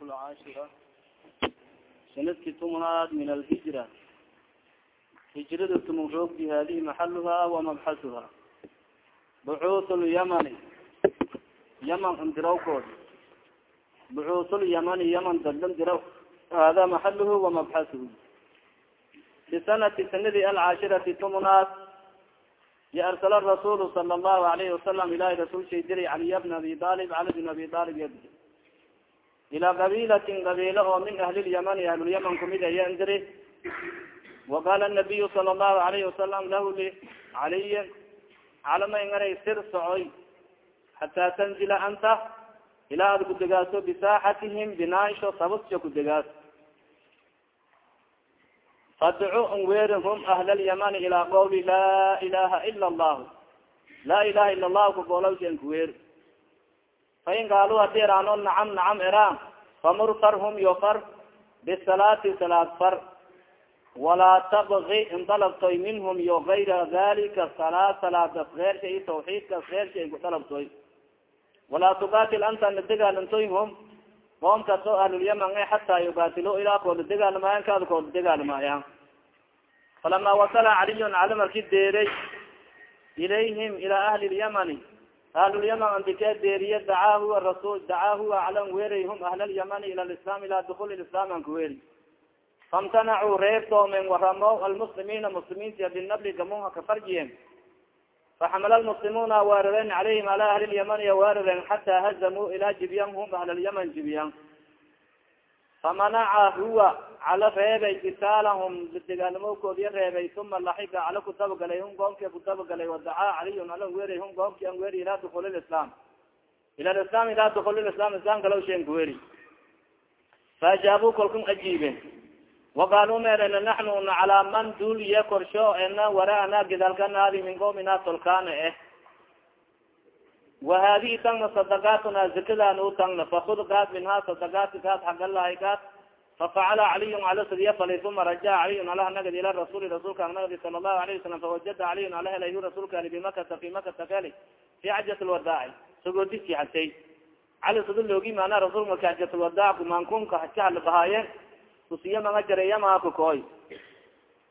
lcaashira sanadki tobnaad min alhijra hijrada tumun roogdi hadihi maxaluha wamabxasuha bucuuth lyamani yaman ndirawkood bucuuth lyamani yaman dadlan diraw hada maxaluhu wamabxasuhu bisanati sanadi alcaashirati tobnaad ya arsala rasuul sala allahu alayhi wasalam ilahi rasuul shay diray caliya bna abi alib cali bin abi alib yadi ilaa qabilatin qabiilo oo min ahli lyamani ahlulyaman kumid ayan diri waqala nabiyu sala allahu alayhi wasalam lahu li caliyin calama inganay sir socoy hataa tanzila anta ilaa ad kudegaaso bisaaxatihim binaaisho sabasho kudegaas fadcu nwerin hum ahl lyamani ilaa qawli laa ilaha ila allahu laa ilaha ila allahu kagoolawsha nkuwer fain gaalu haddii eraano nacam nacam eraan famur farhum yo far bisalaati salaad far walaa tabgi indalabtoy minhum yo gayra dalika salaad salaadas keersha i tawxiidkas keersha ay kudalabtoy walaa tuqatil anta nadegaalantoy hum qoomkas oo ahlulyaman e xataa yuqatilo ilaa koola degaalamayan kaada koola degaalamayan falama wasala caliyun cali marki deeray ilayhim ilaa ahli lyamani ahlulyaman andikee deeriye dacaa huwa rasul dacaa huwa calan weeray hum ahllalyamani ila lislam ila dukuli islam an kuweeri famtanacuu reertoomen waramo almuslimiina muslimiinta binabli gamunha kafarjiyen faxamala lmuslimuna weeraren calayhim ala ahli lyamani weeraren xataa hazamuu ilaa jibyan hum ahlalyaman jibyan famanaca huwa cala reebay kitaalahum degaalimokoodiya reebay uma laxiga cala kutabagalay hum goomki kutabagalay wadacaa caliyun alan weeri hum goomki an weeri ilaa dukul lislam ila lislam ilaa dukul islam islam kalaw sheen kuweeri faajaabu kalkun ajiiben waqaaluu meerena naxnu na calaa man duuliye korsho ena waraana gidalkanaadi min qoomina tolkaana eh wa hadihi tangna sadaqaatuna zakadan u tangna fakud kaad minha sadaqaati kaad xagalahay kaad fafacala caliyun cala sidiya fali uma rajaca caliyun alaha nagad ila rasuli rasuulka nagadi sala allahu alayhi wasalam fawajada caliyun ala helayhu rasuulka ali bimakata fi makata kali fi xajat lwadaaci sagoodisi xajay cali sida loogi maana rasuul marka xajat lwadaac kumaankunka haja halabahaaye kusiya manga jareyama kakooy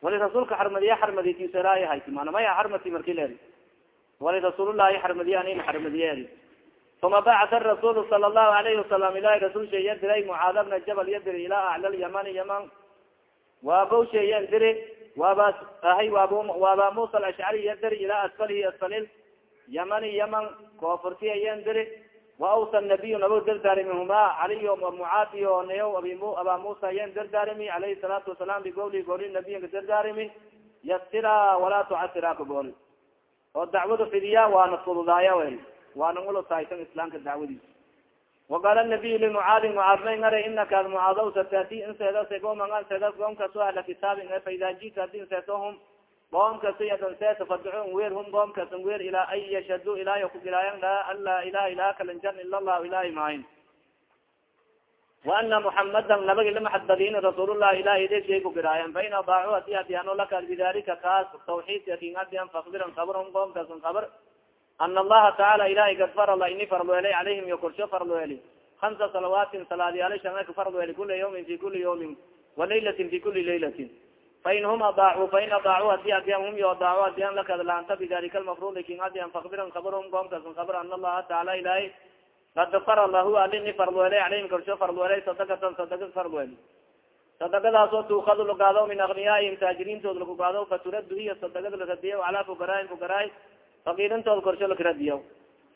wali rasuulka xarmadiya xarmaditiisaraaya hayti mana maya xarmati marki leeri wali rasuulullahi xarmadiya anin xarmadiyeeri uma bacata rasuul sala allahu alayhi wasalam ilahi rasuul sheeya diray mucaada bna jabal ya diri ilaa acla lyamani yaman. Waabow sheeyan diri waaba ahay waab waaba musa alashcari ya diri ilaa asfalihi asfalil. Yamani yaman koofurti ayan diri waawsa nabiyu nabo dardaarimihumaa caliyo mucaadiyo nayo abi aba musa yan dardaarimi alayhi salaatu wasalaam bigowli gooli nabiyinka dardaarimi. Yasira walaa tucasira ka gooli oo dacwada fidiya waana fududaaya wel waana ulotaysan islaamka dacwadiisa. Waqaala nabiyu limucaadin mucaad may ngara inaka ad mucaadaw satati inseedase goomangan seedas goomkaso ahla kitaabin e faida jita adi inseetohum qoomkas yadanseeta fadco weer hum qoomkas weer ilaa an yashhadu ilahy kugilaayan la an laa ilaha ilaha kalanjan ila allahu ilahi maahin waana muxamadan nabagi lamaxadbadin rasuulullahi ilahi deshay kugilaayan fain adaacu adi adiano laka bidalika kaas tawxiidka king adian fakbiran kabr hum qoomkas kabr ana allaha tacaala ilahay kad farala ini farlweelay calayhim yo korsho farlweeli hamsa salawaatin salaadyaala shanka farlweeli kula yawmin fi kuli yawmin walaylatin fi kuli laylatin fain hum adaacu fain adaacu hadi adian hum yo adaacu adian lakadlaanta bidalika almafrudi king adian fakbiran kabr hum qoomkas kabr ana allaha tacaala ilahay kad farala hu alini farlweelay calayhim korsho farlweelay sadakatan sadaka farlweeli sadakadaasoo tuukadu lagaado min akniyaihim taajiriintood lakugaado faturadu hiya sadakada laradiya calaa fugaraain fugaraa fakiirintood korsho lakaradiya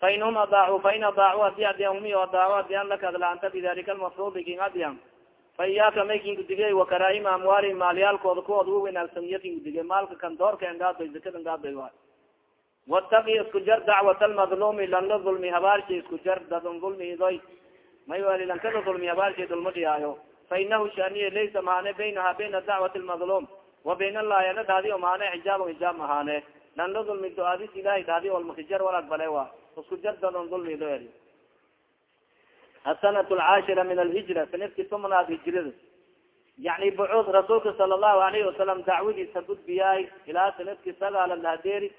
fain hum adaacu fain adaacu hadi adian hum yo adaacu adian lakadlaanta bidalika almafrudi king adian fa iyaaka may kin kudige wakaraaima amwaali maalyaalkooda kuwooda u wanaagsanyo kin kudige maalka kan doorka ngaadoy zakada wataki isku jar dacwat almadlumi lanla dulmi habaarshi isku jar dadun dulmi idoy may wali lankada dulmi habaarshi dulma dhiyaayo fa inahu shaniye laysa maane baynaha bayna dacwati lmadlum wa bayn allahi ana dhadi o maane xijaab xijaab mahaane lanla dulmi do-aadis ilahi dhadi walmakijar wal aqbale wa isku jar dadun dulmi ido eli asanat alcaashira min alhijra sanadki tobnaad hijrada yani bucuud rasuulka sala allahu alayhi wasalam dacwadiisa gudbiyaay ilaa sanadki sagaalad lahadeeri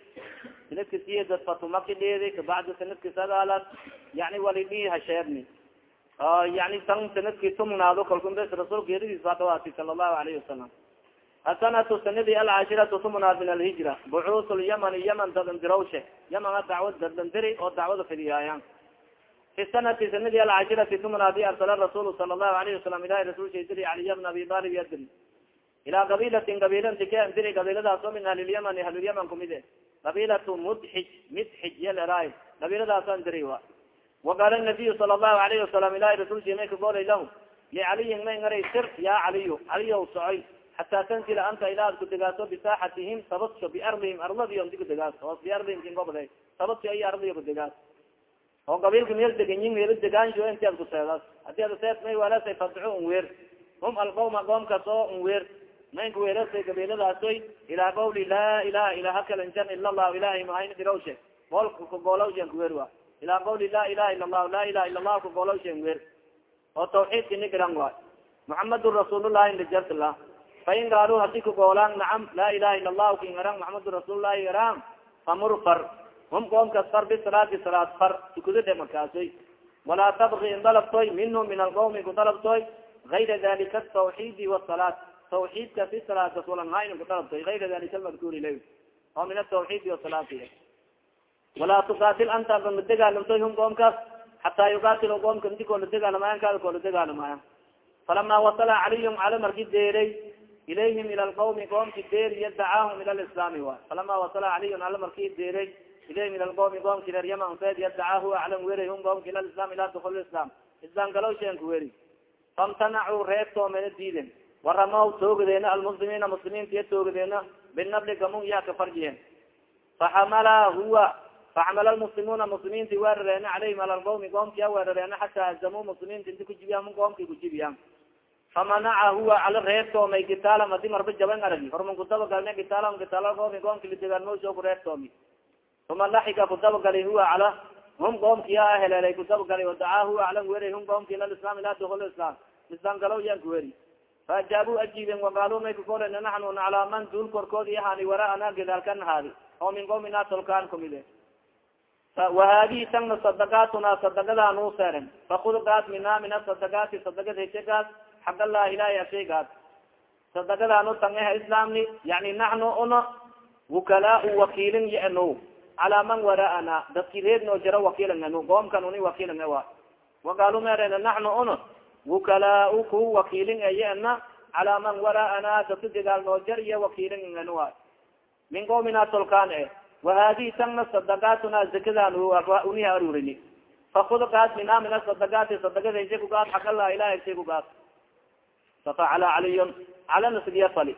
sanadki siyadad fatumaki dheedi kabacdi sanadki sagaalad yani walidhi hasheerni yani tan sannadkii tumnaado kalku bes rasuulka yadidiis baa dhawaatay sala allahu alayhi wasalam asanatu sanadii alcashiratu tumnaad min alhijra bucuus lyamani yaman dadandirawshe yamana dacwad dadandiri oo dacwada fidiyaayan fi sanati sanadii alcashirati tumnaadi arsala rasuul sala allahu alayhi wasalam ilahi rasulsha diri caliya bna abi talib yadiri ilaa qabilatin qabiilanti ka diri qabiiladaas oo min ahlilyamani ahlulyaman kumide qabilatu mudxij midxij yaleraay qabiiladaasan diri wa. Waqaala nabiyu sala allahu alayhi wasalam ilahi rasulsi may kagolay lah licaliyin may ngaray sir ya caliyu caliyow socoy hataa tansila anta ilaa ad kudegaaso bisaaxatihim sabadso biardihim arladiyo ndi kudegaas oo biardihim kingobda sabadso ay ardiyo kudegaas oo qabiilka meel deganyin meelo degaansho inti ad kuseedaas haddii ad seed may weelasay fadco unweer hum alqawma qoomkaas oo unweer maynka weelasay qabiiladaasoy ilaa qawli laa ilaha ilaha kalanjan ila allahu. Ilahay mahayn dirawshe goolka kagoolawshen kuweer wa ilaa qawli laa ilaha ila allahu laa ilaha ila allahu kagoolawshen weer oo tawxiidka nigiran waay muxamadun rasuulullahi najartla fain gaaluu haddii kagoolaan nacam laa ilaha ila allahu kingaran muxamadun rasuulullahi garan famur far hum qoomkas far bisalaati salaad far. Tukudade markaasoy walaa tabki indalabtoy minhum min alqawmi kudalabtoy gayra dalika atawxiidi wasalaat tawxiidka fi salaatas walanhayn kudalabtoy gayra dalika almadkuuri la oo min atawxiidi wasalaati walaa tukaatil anta ma degaalamtoy hum qoomkaas xataa yukatil qoomka ndi koola degaalamayan kaada koola degaalamaya falama wasala caliyum cala marki deeray ilayhim ila lqawmi qoomki deeriya dacaahum ila lislaami waay falama wasala caliyun ala marki deeray ilayhim ila lqawmi qoomki reer yaman feediya dacaahu aclam weray hum qoomki ila lislam ila dukul islam islam galaw sheenka weri famtanacuu reebtoomena diiden waramaw toogadeena almuslimiina muslimiintiya toogadeena binabli gamun yaa ka farjiyeen. Faxamala huwa faxamala lmuslimuuna muslimiinti weerareena calayhim ala lqawmi qoomkia weerareena xataa hazamuu muslimiinta inti kujibiya mun qoomki kujibiya famanaca huwa cala reebtoomay kitaalam adi marba jaban aragi horman kudabagalne kitaalam kitaala qoomi qoomki lidegaanmosoo ku reebtoomi uma laxika kudabagali huwa cala hum qoomkiya heleelay kudabagali wadacaa huwa alan weray hum qoomki ila islam ila dukul islam islam galaw yaan kuweri faajaabu ajiiben waqaalu may kakolen naxnu naclaa man duul korkoodi ahaani waraana gadaalkan haadi oo min qawmina tolkaan kumide wahadihi tangna sadakaatuna sadakada nuu seeren fakud gaad mina min asadakaati sadakad heshegaad xag allah ilahi ashaygaad sadakadaanu tangeha islaamni yani naxnu una wukalaau wakiilin yano calaa man waraana dadki reednoo jaro wakiilan anu qoomkan uni wakiilan wa waqaalu meerena naxnu una wukalaau ku wakiilin calaa man waraana dadka degaal noo jar iyo wakiilin a min qoomina tolkaan e wahadihi tangna sadakaatuna zakadaan uniha arurini. Fakud gaad mina min asadakaati sadakada heshe kugaad xag allah ilahi heshe kugaad fafacala caliyun calana sidiya fali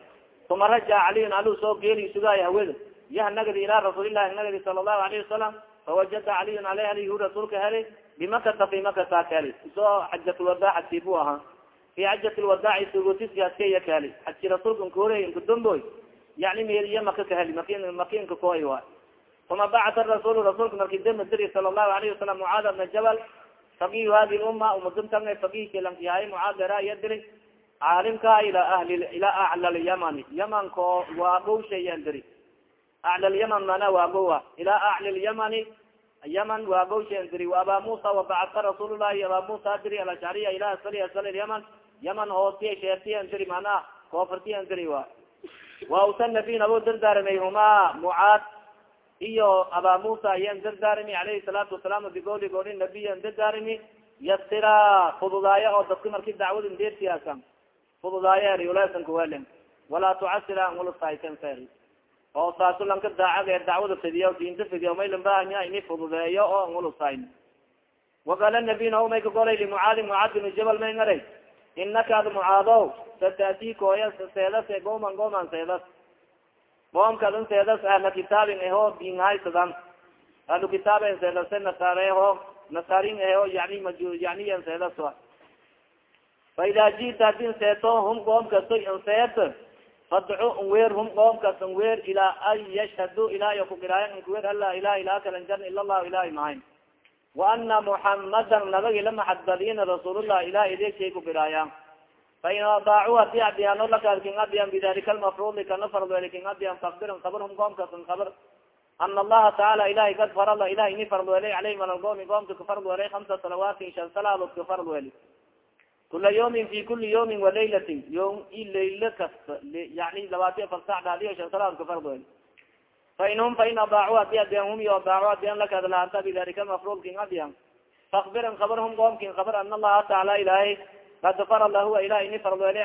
uma raja caliyun alu soo geeli sugaaya haweda nagadi ilaa rasuulillahi nagadi sala allahu alayhi wasalam fawajada caliyun aleyh alihu rasuulka heli bimakata fi makata ka heli isoo xajatulwadaa xajki bu ahaa fi xajat lwadaaci sugotiski haskaya ka heli xajki rasuulka nkahoreey nkadamboy yani meliya maka ka heli mak makinka koy waay uma bacata rasul rasuulka marki dema diri sala allahu alayhi wasalam mucaad bna jabal faqihu hadi lumma umadumtanga fakihkilankiyahay mucaad era iya diri caalimka ila ahli ila acla lyamani yamanko waagow shayan diri acla lyaman mana waagowa ila acli lyamani yaman waagow shayan diri aba musa wabacata rasuul llahi aba musa diri alashcariya ila asfali asfali yaman yaman hoostiya sheertiyan diri mana wa wa usa nabiy nabo dardaaramay huma mucaad iyo aba musa ayan dardaarimi alayhi salaatu wasalaam bigoli gooli nabiyan dardaarimi yasira fududaayo oo dadka marki dacwada ndeersiyaasa fududaayo eriulesan kuwelen walaa tucasira ngulusayten fer oo saasu lanka daacad dacwada fidiyo diinta fidiyo maylan bahanya ini fududeeyo oo ngulusayn waqaala nabiy nao may kagolay limucaadi mucaad binu jabal may ngaray inaka ad mucaadow satati kooya seedase goman goman seedas. Qoomkadin seedas ahla kitaabin eho dinhaysadan ahlu kitaaben seedase nasaareho nasaarin eho yani yaniyan seedas fa ida jita hadin seeto hum qoomkaso nseet fadcu nweer hum qoomkas nweer ilaa an yashhadu ilahy kugiraayan nkuweer ala ilah ilaha kalan jarn ila lahu ilahi mahayn waana muxamadan nabagi lamaxadbadina rasuulullah ilah idegshay kugiraaya fain adaacu haddii adiyaano lakaad king adiyan bidalika almafrudi kana fardoeli king adiyan fakbiran kabar hum qoomkas kabr ana allaha tacaala ilahay kad farada ilahay ini farad welay aleyhim alalqoomi qoomka kafarad welay hamsa salawaatin shan salaadood kafarad weli kula yawmin fi kuli yawmin walaylatin yom i laylo kasta yani labaati afar sac daadiyo shan salaadood kafarad weli fain adaacu adi adian hum iyo adaacu adian lakadlaanta bidalika mafrulkin adian fakbiran kabarhum qoomkin kabar ana allaha tacaala ilahay kad farad lahuwa ilahay ini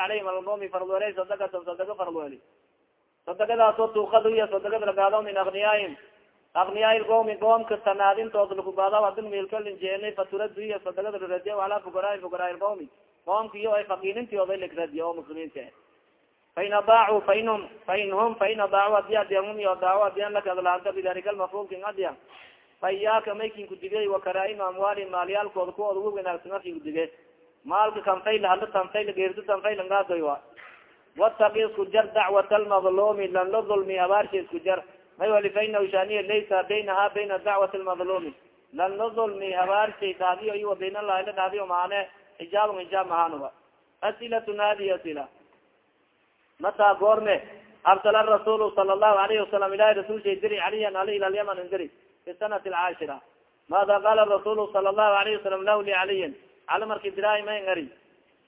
aleyhim alalqoomi farad welay sadakatan sadaka farad weli sadagadaasoo tuukadu iyo sadagada lagaado min akniyaahim akniyaai qoomi qoomka sanaadintood lakugaado adin milkalinjeelay faturadu iyo sadagada laradiya alaa fuqaraai fuqaraai qoomi qoomka iyo ay fakiinintioda lagradiya oo muslimiinta fain adaacu fainhum fain hum fain adaacu adi adiyanhum iyo adaacu adiyan lakadlaanta bidalika lmafruulkin adiyan fa iyaaka maykin kudigey wakaraa'im amwaali maalyaalkooda kuwooda ugu wanaagsan markin kudige maalka kanfayla hadla tanfayla geerto tanfayla ngaadoy wa wataki isku jar dacwat almadlumi lan la dulmi habaarshi isku jar may wali fainahu shaniya laysa baynaha bayna dacwat lmadlumi lan la dulmi habaarshay dhahdiyo iyo bayn allahi la dhahdiyo maane xijaabn xijaab mahanuba. Asilatun hadihi asila. Mataa goorme arsala rasuul sala allahu alayhi wasalam ilahi rasul shay diri caliyan ali ila lyaman indiri fi sanati alcaashira maada qala rasuul sala allahu alayhi wasalam lah licaliyin cali marki diraay may ngari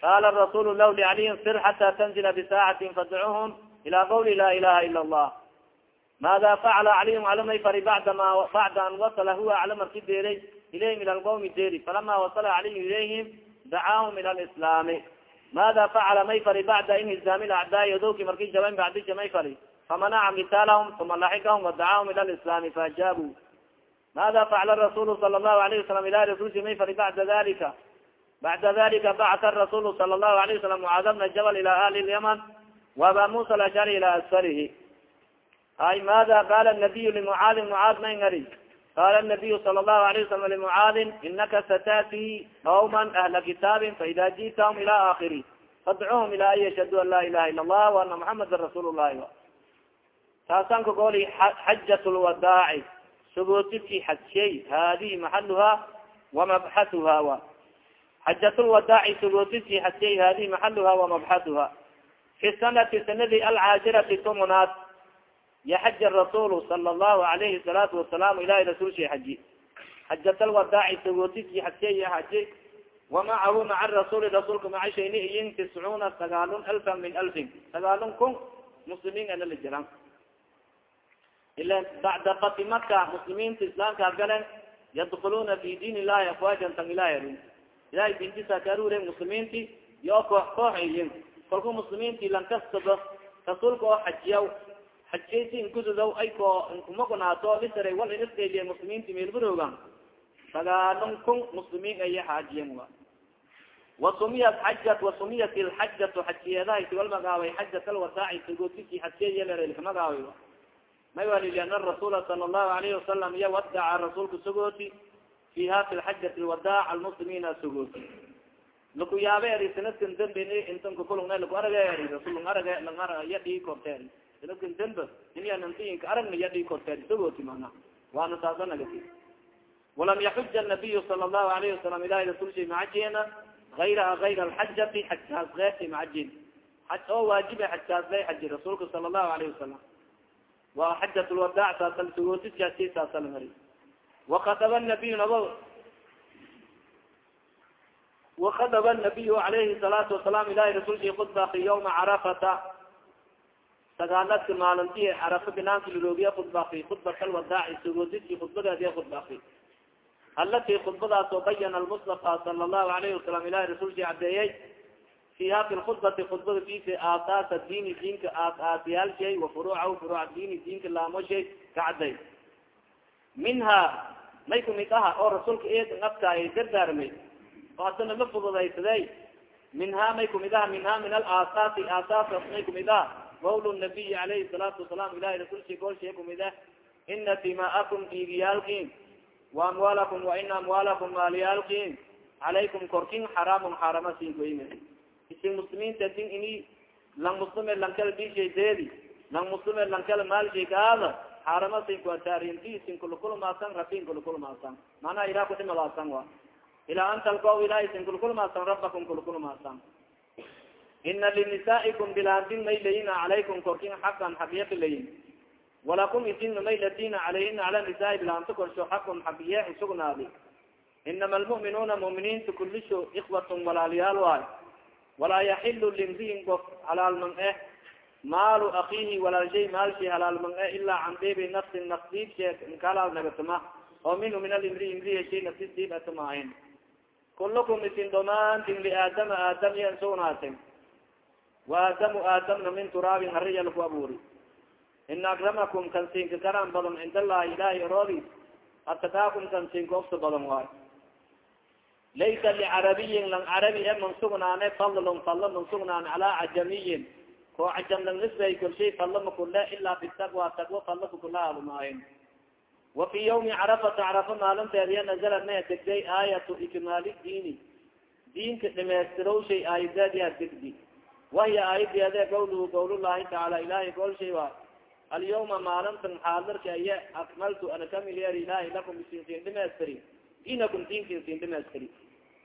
qala rasul lah licaliyin sir xata tanzila bisaacatin fadcuhum ila qawli la ilaha ila allah. Maada facala caliyum calamay fari bada ma bacda an wasala huwa cala marki deeray ilayhim ila lqawmi deeri falama wasala caliyum ilayhim dacaahum ila lislaami mada facala may fari bacda inhizaami acdaai adowki marki jaban bacdija may fari famanaca kitaalahum uma laxikahum wadacaahum ila lislaami faajaabu mada facala rasulu sala allahu alayhi wasalam ilahi rasulsi may fari bacda dalika bacda dalika bacta rasulu sala allahu alayh wasalam mucaada bna jabal ila ahli lyaman waaba musa alashari ila asfarihi ay mada qala nabiyu limucaadin mucaad may ngari qala nabiyu sala allahu alayh wasalam limucaadin inaka satati qawma ahla kitaabin faida ji'tahum ila akhiri fadcuhum ila an yashhadu an la ilaha ila allah waana muxamada rasuul llahi taasaan ka gooli xajat lwadaaci sugootidki xadshay hadihi maxaluha wamabxatuha wa xajat lwadaaci sugootidki xadshay hadihi maxaluha wamabxatuha fi sanati sanadi alcaashirati tumunaad yaxaja rasuul sala allahu alayhi salaatu wasalaam ilahi rasul shay xaji xajat alwadaaci sagootiski xajiya xaji wamacahu maca rasuuli rasuulka maca shayni iyin tiscuuna sagaalun alfan min alfin sagaalun kun muslimiin ana la jiran ila bacda fati maka muslimiinta islaamka galen yadkuluna fi diin illahi afwaajan tan ilahi arrin ilahay diintisa kaarure muslimiinti iyo koox koox iyin kalku muslimiinti lankastaba rasuulka oo xajiyaw xajiyaysi inkududow ay ko inkumagunaato lisara wal inisqeeliye muslimiinti meelbaroogan sagaalun kun muslimiin aya xaajiyen wa wasumiyat xajat wasumiyat ilxajatu xajiyeedahay siwal magaabay xajat alwadaaci sagootiki xajiyayalka magaabay may wali liana rasuula sala allahu alayhi wasalam iya wadaca rasuulka sagooti fiha fi lxajati lwadaac almuslimiina sagooti laku yaabe eri sanadkan dambe intan kakulungna laku arage eri rasul arage lang yadhii korteer sanadkan dambe inyanantiinka aragna yadhii korteer sagooti mana waana saasa nagati walam yaxuja nabiyu sala allahu alayhi wasalam ilahi rasul shay macajena ayraha ayra alxajati xajkaas keerti macajin xaj oo waajiba xajkaas xaji rasuulka sala allahu alayhi wasalam wa xajat saasal sagootiskaasi saasal mari wakadaba nabiy nabo wakadaba nabiyu alayhi salaatu wasalaam ilahi rasulki khudba fi carafata sagaaladka maalinti carafa binaanki liroogiya khudba fi khudbat alwadaaci sagootiski khudbadeediya khudba fi. Alati khudbadaas oo bayana almustafa sala allahu alayhi wasalam ilahi rasulki cadeeyey fiha fi lkhudbati khudbada fisi aasaasa diini diinka aasaasyaalshay wa furuucahu furuuca diini diinka laamoshay ka caday minha may kumid aha oo rasuulka eed afkaay dardaarmay oo hadana la fududaysaday minha may kumid aha minha min alaasaasi aasaas may kumid aha qawl nabiyi alayhi salaatu wasalaam ilahi rasulki goolshay kumid ah ina dima'akum dhiigiyaalkin wa amwaalakum wa ina amwaalakum maaliyaalkin calaykum korkin xaraamun xaarama sinkoyme isin muslimiinta din ini lang muslime lankala dishay deedi lang muslime lankala maalshay kaada xaarama sinkuataarinti isin kulakulmaasan rabin kulakulmaasan manaa ilah kudhimalaasan wa ilaa an talko ilah isin kulakulmaasan rabakum kulakulmaasan ina linisaaikum bilaantin may layina calaykum korkin xaqan xaqyaka layin walakum isinna may latina calayhina cala nisaai bilaanto korsho xaqun xabiye isugnaadi inama almu'minuuna mu'miniinta kulisho ikwatun walaalyaal waay walaa yaxilu limriin gof halaalman eh maalu akiihi walaalshay maalshi halaalman eh ilaa can dibi nafsin nafdiib shee nkalaal nagatama oo minhu min alimri imrihi shay nafsis diib atamaahin kulukum isin dhamaantin liaadama aadam yan sugnaatin waadamu aadamna min turaabin hariya laku abuuri ina akramakum kansinka karan badan cind allahi ilahi oroodi atakaakum kansinka ofta badan waay laysa licarabiyin lang carabi e man sugnaane fadlun fadlo calaa cajamiyin koo cajam lang nisbay kolshay fadlo makule ilaa bitaqwa taqwa fadlo makula adumaayin wa fi yawmi carafata carafa maalinteediya nazalad maya degday aayatu ikmaali diini diinka dhimeestirawshay aayadeediya degdi wahiya aayadeede gawluhu gawlullahi tacaala ilahay golshay waa alyawma maalintan xaadirka aya akmaltu ana kamilyer ilahi lakum isinsin dhimeestiri diinakum diinkin sin dhimeestiri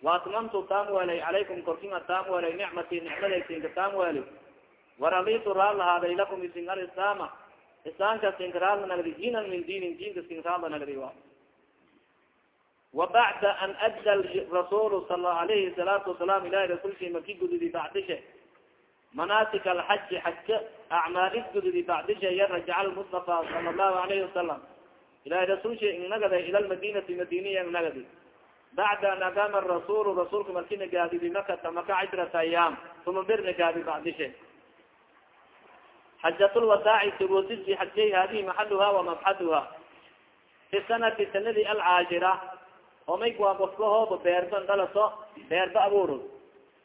waatmamtu taam welay calaykum korkinga taam welay nicmati nicmadaysinka taam weli waralitu raal lahaaday lakum isin alislaama islaamka sinka raalla nagdi diinan min diinin diinka sin raalla nagdi wa wa bacda an adda rasulu sal alayhi salaatu wasalaam ilahi rasulki maki gududi bacdishe manasik alxaji xajka acmaalis gududi bacdishe ya rajaca lmustafa sala allahu alayhi wasalam ilahi rasulshi ingnagada ila lmadinati madiniya ingnagadi bacda an agama rasul rasulka marki nagaadi bimakata maka cashrat ayaam uma bir nagaadi bacdishe xajatulwadaaci sugoosisi xajay hadihi maxaluha wamabxaduha fi sanati sanadi alcaashira oo gofkahooba beerba dhalaso beerba abuuro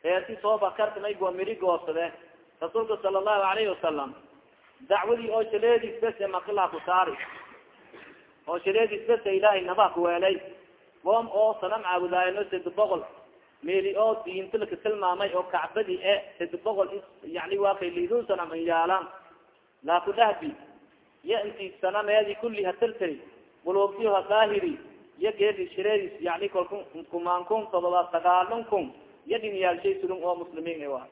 beerti sooba karta maygua miri goosade rasuulka sala allahu alayhi wasalam dacwadii oo shaleedis bese makilaa ku saari oo shaleedis bese ilaahay nabaa kuweelay boom oo sanam caabudaayo sedi boqol meli oo diintilka tilmaamay oo kacbadi e sedi boqol yani waa kay lidun sanam yaalaan. Laakudahbi ya inti sanameedi kuli hatirtiri bulubtiyo hadaahiri ya geedi shireedis yani kalku kumaan kun todoba kun ya dhinyaalshay surun oo muslimiin wa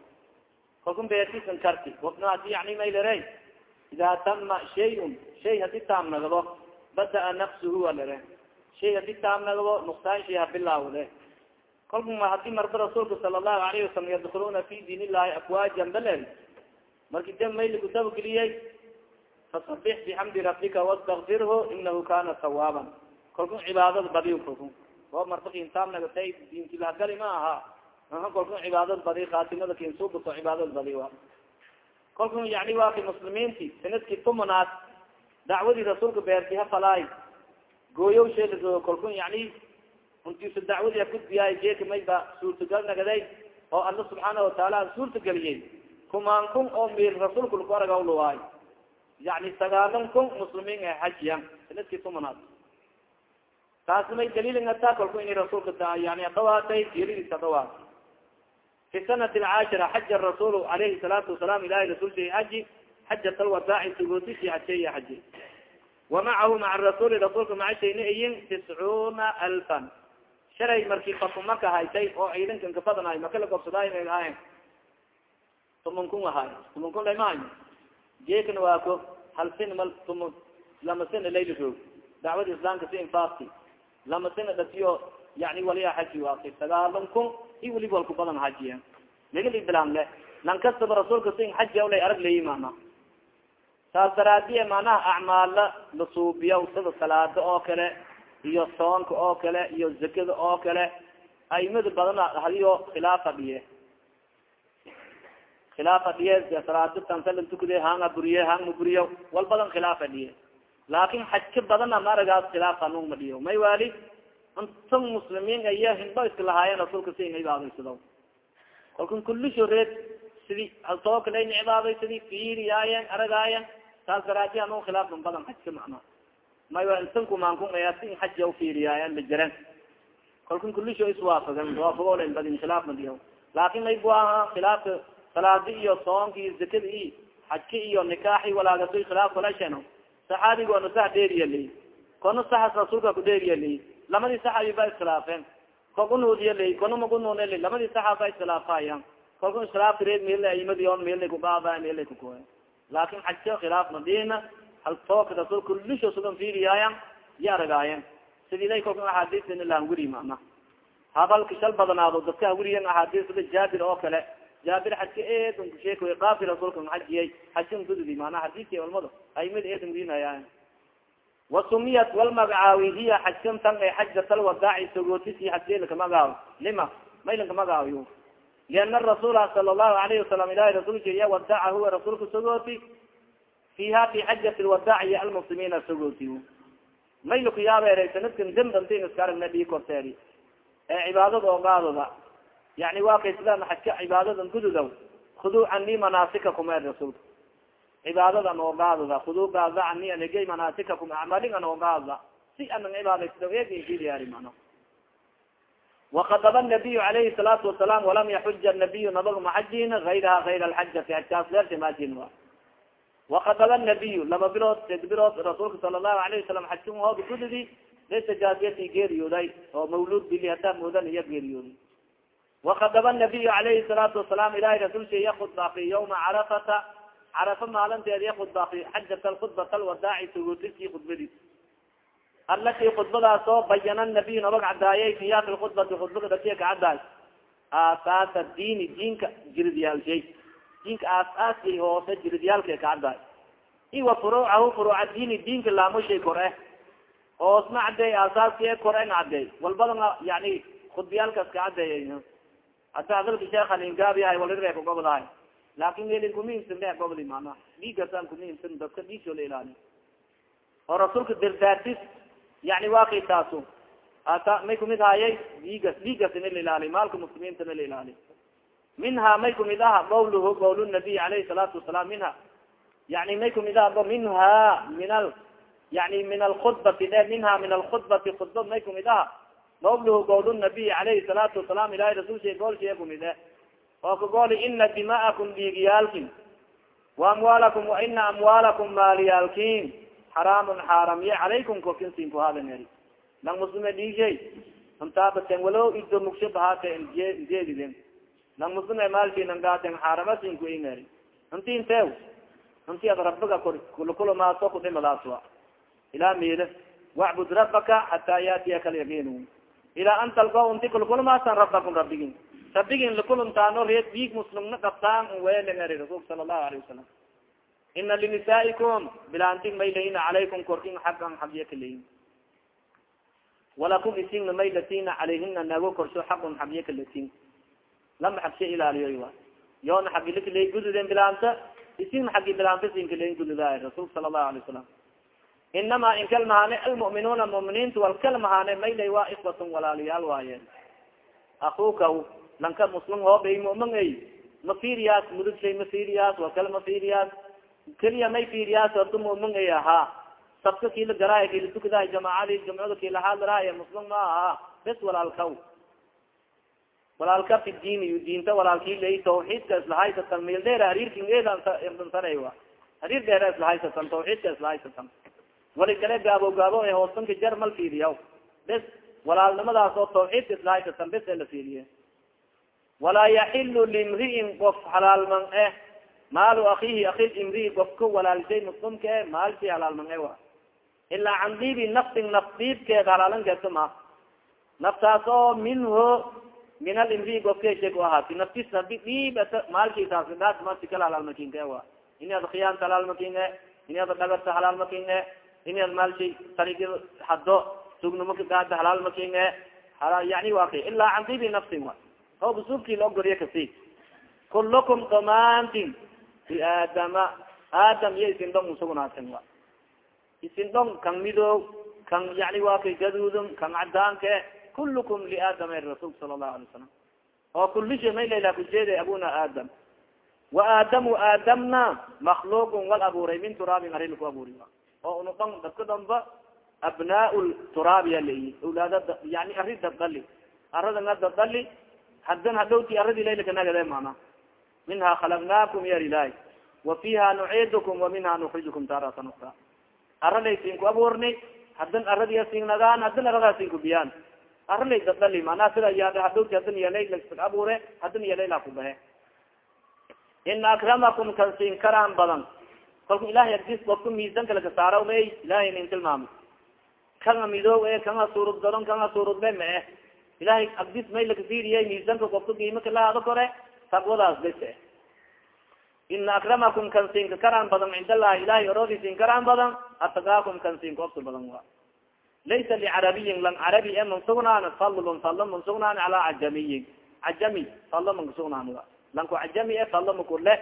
kalkun beetisan karti. Wafnaasi yani maylere idaa tama shayun shay haddii taam nagdo bada-a nafsuhu alere shay haddii taam nagdo nuksaan shay habilaawde kalku ma haddii marba rasuulka sala allahu alayhi wasalam yadkuluna fi diin illahi afwaajan balel marki de mayliku dabageliyey fasabix bixamdi rabbika wastakfirhu inahu kana tawaaban kalkun cibaadada badiy kalkun oo marba nagatay diintilagali ma aha kalkun cibaadad badi kaatimada kinsuubato cibaadad badi wa kalkun yani waa ki muslimiinti sanadki tumanaad dacwadii rasuulka beerti hafalaay gooyow sheeligoo kalkun yani untiisa dacwadii hakudbiyaay jeeka mayba suurtagal nagaday oo alla subxaana wataala suurtageliyey. Kumaan kun oo mil rasuulka laku aragawlawaay yani sagaalan kun muslimiin e xajiyan sannadkii tumanaad taasi may daliilingata kalku ini rasuulka yani adawaatay geeridiis adawaat fi sanati alcaashira xaja rasuul alayhi salaatu wasalaam ilahi rasulsi xaji xajat alwadaaci sugootisi xajeya xaji wa macahu maca rasuuli rasuulka macashayna iyin tiscuuna alfan shalay markii fatu maka haytay oo ciidankan kafadanaay maka la gobsadaay may ahayn tuman kun ahaay tuman kun lamahay geekana waa ko hal sin mal tuman lama sina layla roog dacwada islaamka si infasti lama sina dhatiyo yani waliya xaji waaki sagaalan kun i weliba walku badan hajiya lagali bilaan le lan kastaba rasuulka sin xaji awlay arag leyi mana saas daraadiye manaha acmaala la suubiya sida salaada oo kale iyo soonka oo kale iyo zakada oo kale aimada badana hadiyo khilaafa dhiye khilaafa dhiye salaada tansala tukade hanga buriye hangma buriyo wal badan khilaafa dhiye laakin xajka badana maragaas khilaaf hanung ma dhiyo may wali inta muslimiin aya hindho iska lahaayeen rasuulka si ina cibaadaysado kalkan kulisho reed sidii haltoo kale ina cibaadaysadii fiiriyaayeen aragaayeen saas daraaji anung khilaaf man badan xajka macna may wa intan kumankun aya si xaji ufiiriyaayeen ma jiran kalkan kulisho iswaafagan waafagoolen badin khilaaf ma dhiyo laakin may bu aha khilaafka salaadi iyo soonka iyo zakada i xajka iyo nikaaxi walaagaso khilaaf kalasheno saxaabiga ona sax dheeriyali kono saxas rasuulka ku dheeriyali lamadii saxaabi ba iskhilaafeen. Kokunuudiya li kono makunuun li lamadii saxaaba iskhilaafaya kalku iskhilaafka reed meel aimadi on meel kubaaba meel kukoy laakin xajka khilaaf madina haltooka rasul kulisho sugan fiiriyaayan ya aragaayen sidiiday kolka axaadiisina lahanguri mana shal badanaado dadka hawuriyan axaadiis sida jaabir oo kale. Jaabir xajka eedan kusheekoy kaafi rasuulka maxajiyay xajin gududi mana xadiiska walmado aimada eedan gurinaya wasumiyat walmagacaawi hiya xajkan tan ee xajatal wadaaci sogootisi xajkeelaka magaaw lima? Maylanka magaawiyo liana rasuula sala allahu alayhi wasalam ilahi rasulka iya wadaca huwa rasuulka sogooti fiha fi xajat lwadaac iyo almuslimiina sogooti maylaku yaabeere sanadkan damdantin iska aragna dhii korteedi ee cibaadada ogaadada yani waa sidaan xajka cibaadadan gududaw. Khuduu canii manaasikakum er rasuulka cibaadadan ogaadada khuduu gaada cani anegey manaasikakum acmalin an ogaada si anan cibaadaysda eegdiyaari mano wakadaba nabiyu alayhi salaatu wasalaam walam yaxuja nabiyu nabag maxajin gayraha gayra alxajati hajkaas leerta maajin wa wakadaba nabiyu laba bilood sed bilood rasuulka sala allahu alayhi wasalam xajkin hooda gududi laysa jaaziyati geeriyooday oo mawlud bili hadaa moodan iya geeriyooday wakadaba nabiyu alayhi salaatu wasalaam ilahay rasulka iya khudbaafi yawma carafata carafa maalinteed iya khudbaafi xajat alkhudbat alwadaaci suguutisi khudbadiis alati khudbadaas oo bayana nabiy nabag cadaayay fiya fi khudbati khudbada dasiya ka cadaay aasaasa diini diinka jiridyaalshay diinka aas-aaskay hoose jiridyaalka ka cadaay iwa furuucahu furuuca diini diinka laamushay kor hoosna cadeey aasaaski kor en cadeey walbadana yani khudbiyaalkaas ka cadeeyay hata hadalka sheekh alingaabi ahay waliree kagobdahay laakin elin kumiimsan le gobdi mana. Dhiigasaan kumiimsan dadka dhiigso la ilaali oo rasuulka dardaartis yani waa kay ata may kumid haayay dhiigas dhiigasina la ilaali maalka muslimiintana la ilaali minha may kumid aha qawluhu qawl nabiy alayhi salaatu wasalaam minha. Yani may kumid aha minha min al yani min alkhudbati de minha min alkhudbati khudba may kumid aha. Qawluhu qawl nabiy alayhi salaatu wasalaam ilahi rasul shay gool shee kumid e oo kagooli ina dima'akum dhiigiyaalkin wa amwaalakum wa ina amwaalakum maaliyaalkin xaraamun xaaramye calaykum korkin siin ku hada meri lang muslime dhiigshay antaabaten walow ido mugsho bahaate jeediden lang muslime maalkiinan gaaten xaarama siin ku ingeri inti intew inti ad rabbiga kulakulomaaso kudhimadaaswa ilaa miida wacbud rabaka hataa yaatiyaka alyaqiin ilaa an talgo inti kulakulomaasan rabakum rabigin rabigin lakuluntaano reed dhiig muslimna qabtaan welengeri rasulka sala allahu alayhi wasalam ina linisaaikum bilaantin may layina calaykum korkin xagan xagya kalayin walakum isingna may latina calayhina nago korsho xaqun xagya kalatin lama xagsha ilaaliyo a yoona xagilakalay gududen bilaanta isingna xagi bilaanta sinkalayin gududaay rasuulka sala allahu alay wasalam inama inkalmahane almu'minuuna muminiinta walkalmahane maylay waa ikwatun walaaliyaal waaye akuka lanka muslim hoobay mumin ay ma fiiriyaas mudugshay ma fiiriyaas wakal ma fiiriyaas keliya may fiiriyaas orta mumin ay ahaa sabka kila garaay kila tukadaay jamaacadi jamcada kila haadaraay muslim ma aha. Bes walaalkaw walaalka fi diin diinta walaalkii lay tawxiidka islahaysatan meel dheer hariirkin eedansara wa hariir dheera islahaysatan tawxiidka islahaysatan wali kale gaabo gaabo e hoosanka jar mal fiiriyaw bes walaalnimadaas oo tawxiidka islahaysatan bes ee la fiiriye walaa yaxilu limri'in qof halaalman eh maalu akihi akil imrii qofka walaalshay muslimka e maalshay halaalman e wa ilaa can diibi nafsin naf diibkeed halaalan keeto ma naftaas oo minhu min alimrii gofkeshe ku ahaati naftis hadi dhiib maalkiisaas daas masi kala halaalmakinka e wa ini ad khiyaanta halaalmakin e ini ad dhagarta halaalmakin e ini ad maalshay tarigi hado sugnimaka gaada halaalmakin e yani wa ilaa can diibi nafsin wa o busubki la ogoriye kasi kulukum damaantin biaadama. Aadam iyo isin dhong isin dhong kan midow kan yani waa kay gaduudum kan cadaanke kulukum liaadam er rasulka sala allahu alay salam oo kulisha may layla kujeeda abuna aadam. Wa aadamu aadamna makhluuqun wal abuuray min turaabin ari laku abuuri oo unu dhong dadka dhomba abnaa turaabiya layi awlaada yani ari dabdali aradanga dabdali hadan hadhowti aradi laylakanagade mana minha khalaqnaakum yar ilahi wa fiha nuciidukum wa minha nukrijukum taaratan ukra aralay sinku abuurni hadan aradiya singnagaan hadan aradaa sinku biyaan. Aralay dadali manaa sida ya hadhowti hadan yalay abuure hadan yalay la kubahe ina akramakum kan siin karaan badan kalku ilahay agdis ofka miisanka lakasaara may ilahay nin tilmaamo. Kanga midoob e kanga suurud galon kanga suurudbe ma eh ilahay agdis may lakafiriye miisanka kofka giima kalahaado kore taqwadaas bes ina akramakum kan karaan badan cind allahi ilahay orodi karaan badan atagaakum kan siinka ofta badan wa. Laysa licarabiyin lang carabi e man sugnaan fallun fallo man sugnaan calaa cajamiyin cajami fallo man sugnaan wa lanku cajami e fallo makule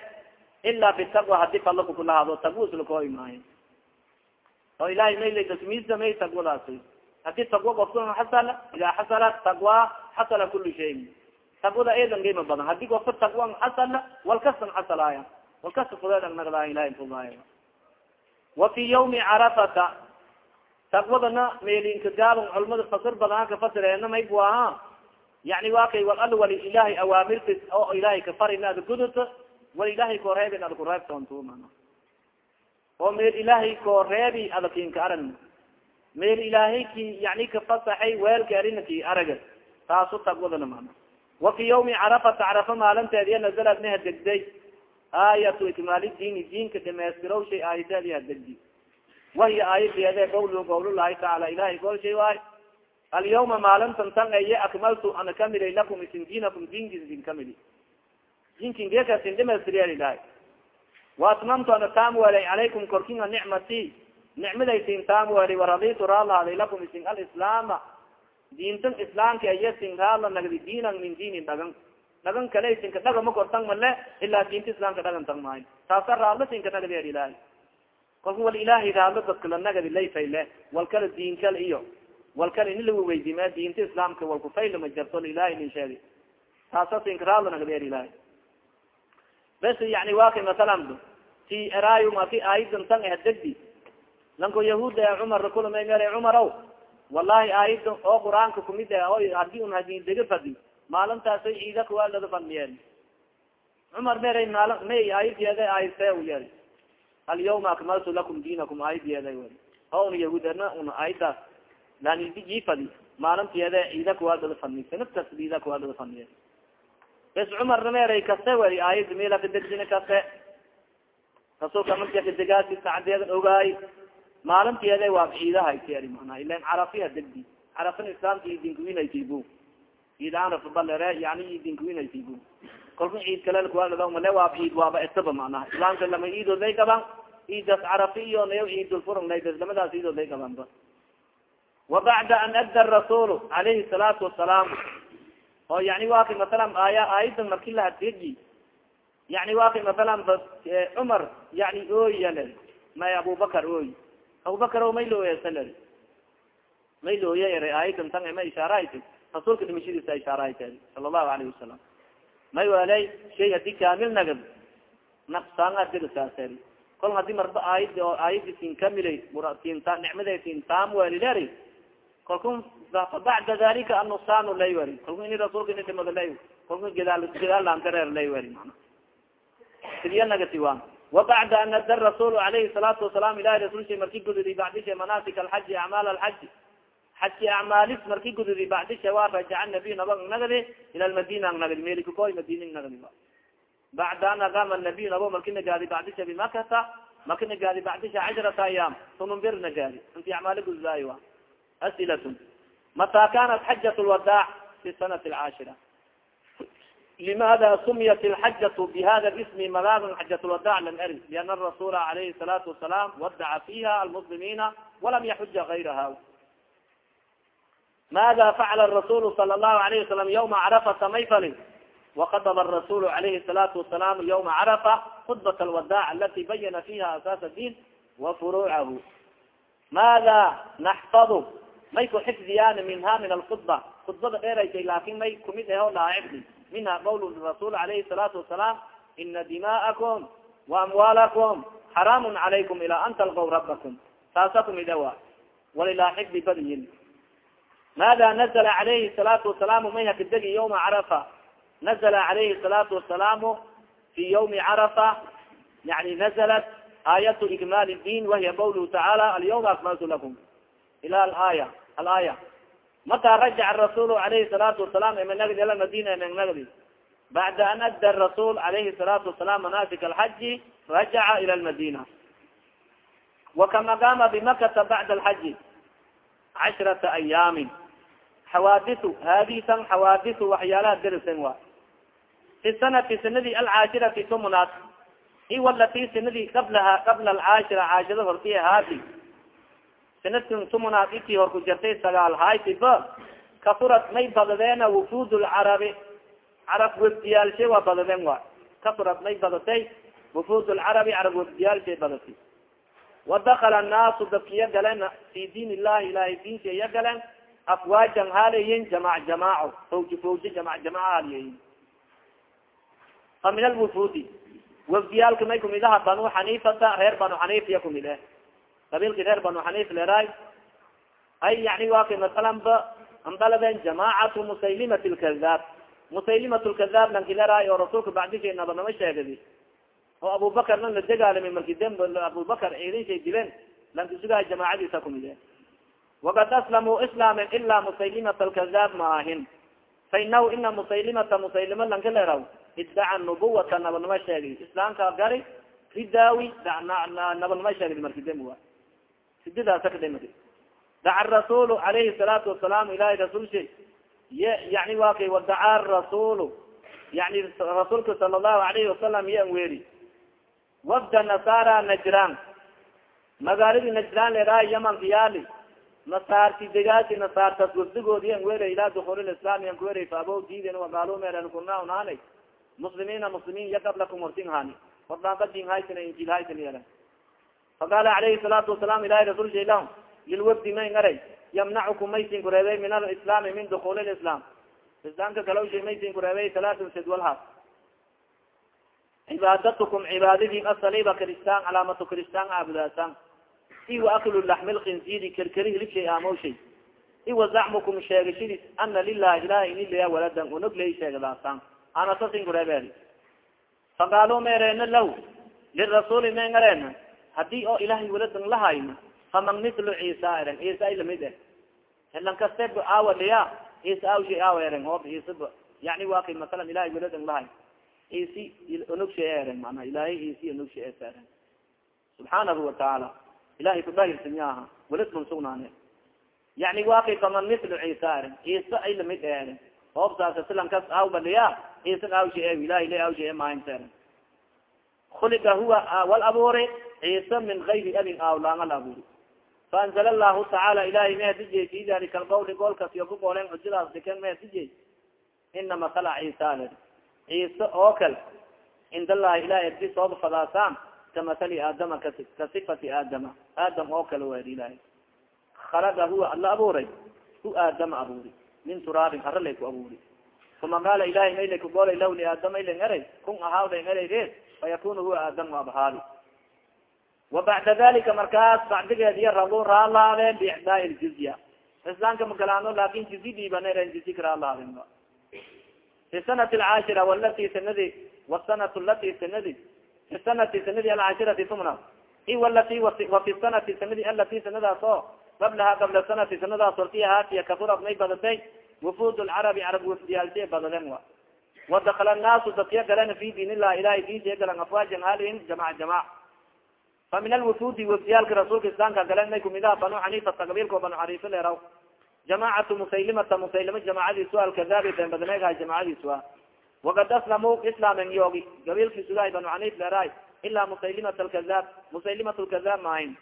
ila bitaqwa haddii fallo kukulahaado tagwuslakoi maayo oo ilahay maylasmisa may tagwadaas haddii tagwa ofka xasala ida xasalat tagwa xasala kulu shay. Tagwada eedan geyma badan. Hadii ofka tagwa xasala walkasan xasalaaya walkasa fudeed nagdaay ilahay fudaay wa fi yawmi carafata tagwadana meelinka gaaban culamada fasir badan ka fasireena mayb aha yani wa kay wal alwali ilahay awaamirtis oo ilahay kafari ad gudut wal ilahay koo reebin ad kureebtoonto mana oo meel ilahay koo reebi adakinka aran meel ilaahay ki yani kafasaxay weelka arinaki araga taasu tagwadana mana wa fi yawmi carafata carafa maalinteediya nazalad naha degday. Aayatu ikmaali diini diinka dhameystiraw shay aayadeediha degdi. Wahiya aayaddeede gawlu gawlulahi tacaala ilahay gol shay waay alyawma maalintan tan eye akmaltu ana kamilay lakum isin diinakum diinkiis isin kamili diinkin geekasin dhamaystiriya ilahay waatmamtu ana taam calaykum korkinga nicmati nicmadaysin taam welay waraditu raalahaday lakum isin alislaama. Diintan islaamka eye sin raala nagdi diinan min diinin dhagan dhagan kale isinka dhaga ma kortan male ilaa diinta islaamka dhagan tang maayo taasa raadla sinka nagadi ilahay kolka wal ilahay raadlo dadkala nagadi layfayle wal kala diin iyo wal kale ini lagu weydime diinta islaamka wal kufayla ma jarto ilahay nin sheegi taasa sinka raadla nagadi ilahay bes yani wa kay masalan ti erayo maki aayadan tan hadegdi lanko yahuud cumar kulama mere cumaraw wallahi aayada oo qur'aanka kumid e o haddii un haddii dega fadi maalintaasay ciida kuwaalada fadmiyeen cumar mere maal may aayadyeeda aayse yeri alyawma akmaltu lakum diinakum aayadyeeda weri o una yahuudna una aayadaas laniji fadi maalinteeda ciida kuwaalada fadmi sanadkas ciida kuwaalada fadmiye bes cumarna meray kase weri aayada mela kadegdina kase rasuulka marka kadegaasi sacdeeda ogaay maalinteeda waa ciidahayseri mana ilan carafiha degdi. Carafin islaamka idinkuwinaysibu ciid araf balere yani idinkuwinaysibu kolka ciid kale kuwaa male waa ciid waaba etaba manaha islaamka lama iidood lay gaban ciidas carafi iyo nayo ciidulfurung lamadaas iidood lay gaban ba. Wa bacda an adda rasulu calayhi salaatu wasalaam oo yani wa kay masalan aaya aayadan marki lahadeji yani wa kay masalan cumar yani ooyale. May abubakar ooy abubakar o may looyasal may looya ere aayadan tan ma ishaarahaysa rasuulka dhimashadiisa ishaarahaysa sala allahu alayhi wasalam may walay shay haddii kaamil nagad naqsaanga dirisaaseri kol haddii marba aayad oo aayadi sin kamilay tinta nicmada sin taam walileri kalku bacda dalika annuqsaan lay weri kalku ini rasuulka ini dhimada lay kalku gadaal gadaalankareer lay weri mana sidiya nagati wa wabacda an ada rasul alayhi salaatu wasalaam ilahi rasul shay marki gududi bacdisha manasik alxaji acmaal alxaji xajki acmaalis marki gududi bacdisha waa rajaca nabiy naba nagadi ila lmadina ang nagadi melikakoy madina nagadi bacda an aqama nabiy nabo marki nagaadi bacdisha bimakata marki nagaadi bacdisha casharata ayaam tunumbir nagaadi inti acmaali gududaay wa asilat mata kanat xajat lwadaac fi sanati alcaashira لماذا سميت الحجة بهذا الاسم مغاغ حجة الوداع لم أرد لأن الرسول عليه الصلاة والسلام ودع فيها المسلمين ولم يحج غيرها ماذا فعل الرسول صلى الله عليه وسلم يوم عرفة ميفل وخطب الرسول عليه الصلاة والسلام يوم عرفة خطبة الوداع التي بين فيها أساس الدين وفروعه ماذا نحفظ mayku xifdiyaan minha min alkhudba khudbada dheeraysa laakin may kumid aho laacibdi minha qawl rasul alayhi الsalaatu wasalaam ina dima'akum waamwaalakum xaraamun calaykum ilaa an talqaw rabakum taasa kumid awa walilaa xifdi badiyin maada nazla alayhi الsalaatu wasalaamu may hakadegi yawma carafa nazla alayhi الsalaatu wasalaamu fi ywmi carafa yani naزlat aayat ikmaal الdin wahiya qawluhu tacaala alyawma akmaltu lakum ila alaya alaya mataa rajaca rasul alayhi salaatu wasalaam imnagd ila madina imngnagdi bacda an adda rasul alayhi salaatu wasalaam manasik alxaji rajaca ila lmadina wakama qama bimakata bacda alxaji cashrata ayaamin xawaadiu haadisan xawaadiu waxyaalaha derisen wa fi sanati sanadii alcaashirati tomunaad iwa sanadii qablaha qabla alcaashira caashirada hortiya haadi sanadkin tumunaad ikii hor ku jartay sagaal haytiba kasurad may badadeena wufuud lcarabi carab wefdiyaalshe waa badadeen wa kasurad may badatay wufuud lcarabi carab wefdiyaalshay badatay wadakala annaasu dadkiya galeen fi diin illahi ilahay diinka iya galeen afwaajan haalayin jamac jamaaco fawji fawji jamac jamaca haalayin fa min alwufuudi wafdiyaalka may kumid aha banu xaniifata reer banu xaniifiya kumid eh qabiilki reer banu xaniif leeraay ay yani waa kay masalan ba andalaben jamaacatu musaylimat lkadaab musaylimat lkadaab lanki leeraay oo rasuulka bacdishay nabanama sheegadi. Oo abubakar nan la degaalami marki demb abubakar ciidin shay dileen lanki sugaay jamaacadiisa kumid eh. Wakad aslamuu islaamen ilaa musaylimat alkadaab ma ahin. Fa inahu ina musaylimata musaylima lanka leeraw iddaca nubuwata nabanima sheegay islaamka gari ridaawi nabanima sheegay marki demb wa sididaasa kadhimadi daca rasuul alayhi salaatu wasalaam ilahi rasuul shay ye yani wa kay wadaca rasuul yani rasuulka sala allahu alayhi wasalam yan weri wafda nasara najran magaaladi najran leeraay yamanka yaali nasaarti degaasi nasaartas wafdigoodi yan wera ilaa dukuul islam yan kuwera faabo diiden wagaalo meeren kuna unaanay. Muslimiina muslimiin ya qablakum hortin hani ordaankadin haysan injil haysan yeelan faqala alayhi salaatu wasalaam ilahi rasul shaylah lilwafdi may ngaray yamnacukum maysin kureebey min alislaami min dukul lislam islaamka kalawshay maysin kureebey talaatun sidwalhaas cibaadatukum cibaadadiin asaliba kristaan calaamatu kristaan aabudaasaan iwa aklu laxmi lkinziri kerkeri hilibshay aamowshay iwa zacmukum sheegashadis ana lilahi ilahi inilaya waladan unogley sheegadaasaan anasasin kureebeedi faqaalu meereena law lirasuuli me ngareena haddii oo ilahay waladan lahayna faman mithlu ciisa eren ay la mid eh. Helan kaste aawaliya ciisa awshay aaw eren oo ciisaba yani kay masalan ilahay waladan lahay ciisi onogsha eren mana ilahay ciisi onogsha eren subxaanahu watacaala ilahay kudahirsanyaha walad man sugnaane. Yani faman mithlu ciisa eren ciisa ay la mid eren hoobsaasa silan kas aawbaliya ciisa awsha e ilahay la awsha e maahinta eren kuliga huwa wal abuuri ciisa min gayri abin aawlaanga la abuuri faanzala allahu tacaala ilahay mahadijey fi dalika alqawli goolkas iyo ku gooleen xujadaas diken mahadijey ina masala ciisa le ciise oo kale cind allahi ilahay adi sooba fadaasaan kamasali aadama ka sifati aadama aadam oo kale wer ilahay khalaqa huwa ala abuuray hu aadama abuuri min turaabin hara lay ku abuuri uma qaala ilahay maylay kugoolay law liaadama ilan eray kun ahaawla eray reer fayakunu huwa aadam abhaali wabacda dalika markaas bacdigeed iyo rabo raalaadeen biixdaa ljizya. Islaamka magalaano laakin jizi dhiibaneren jizi karaalaadeen fi sanati alcaashira walati sanadi wasanat lati sanadi fi sanati sanadi alcaashirati tumna i walati wafi sanati sanadi alati sanadaas oo qablaha qabla sanati sanadaas horti haatiya kaburad may badatay wufuud lcarabi carab wafdiyaalsiya badadeen wa. Wadakala annaasu dadkiya galeen fi diin illahi ilahay diintiya galan afwaajan halihim jamac jamac fa min alwufuudi wafdiyaalka rasuulka islaamka galeen may kumidaha banu xaniifata qabiilko banu xaniifa leeraw jamacatu musaylimata musaylima jamacadiisu alkadaabi been badneegahay jamacadiisu a wakad aslamuu islaamen yoogi gabiilkiisugahay banu xaniif leeraay ilaa musaylimat alkadaab musaylimat lkadaab maahin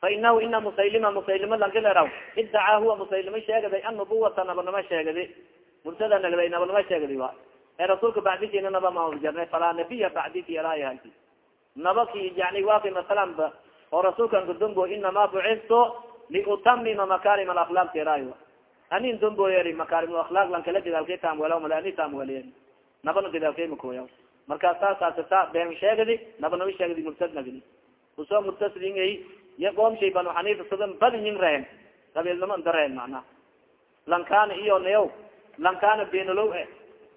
fa inahu ina musaylima musaylima lanka leeraw idacaa huwa musaylima sheegaday annubuwata nabanimo sheegadi murtada nagday nabanimo sheegadi wa ee rasuulka bacdisina naba majarne falaa nabiya bacdiki alaayahay naba ki yani waki masalan ba oo rasuulkan kudumbo inama bucisto liutamima makarim alakhlaaq terayo anin dumboyeri makarim alakhlaaq lan kala gidaalkay tamwela mala ani tamweliyeri nabana gidaalkay makoya markaas saasaasata been sheegadi nabanama sheegadi murtad nagdi u soo murtadingay ya qoomshay banu xaniifa sadan badinyin rehen qabiilnimo nda rehen macnaha iyo nayaw lankana benalow e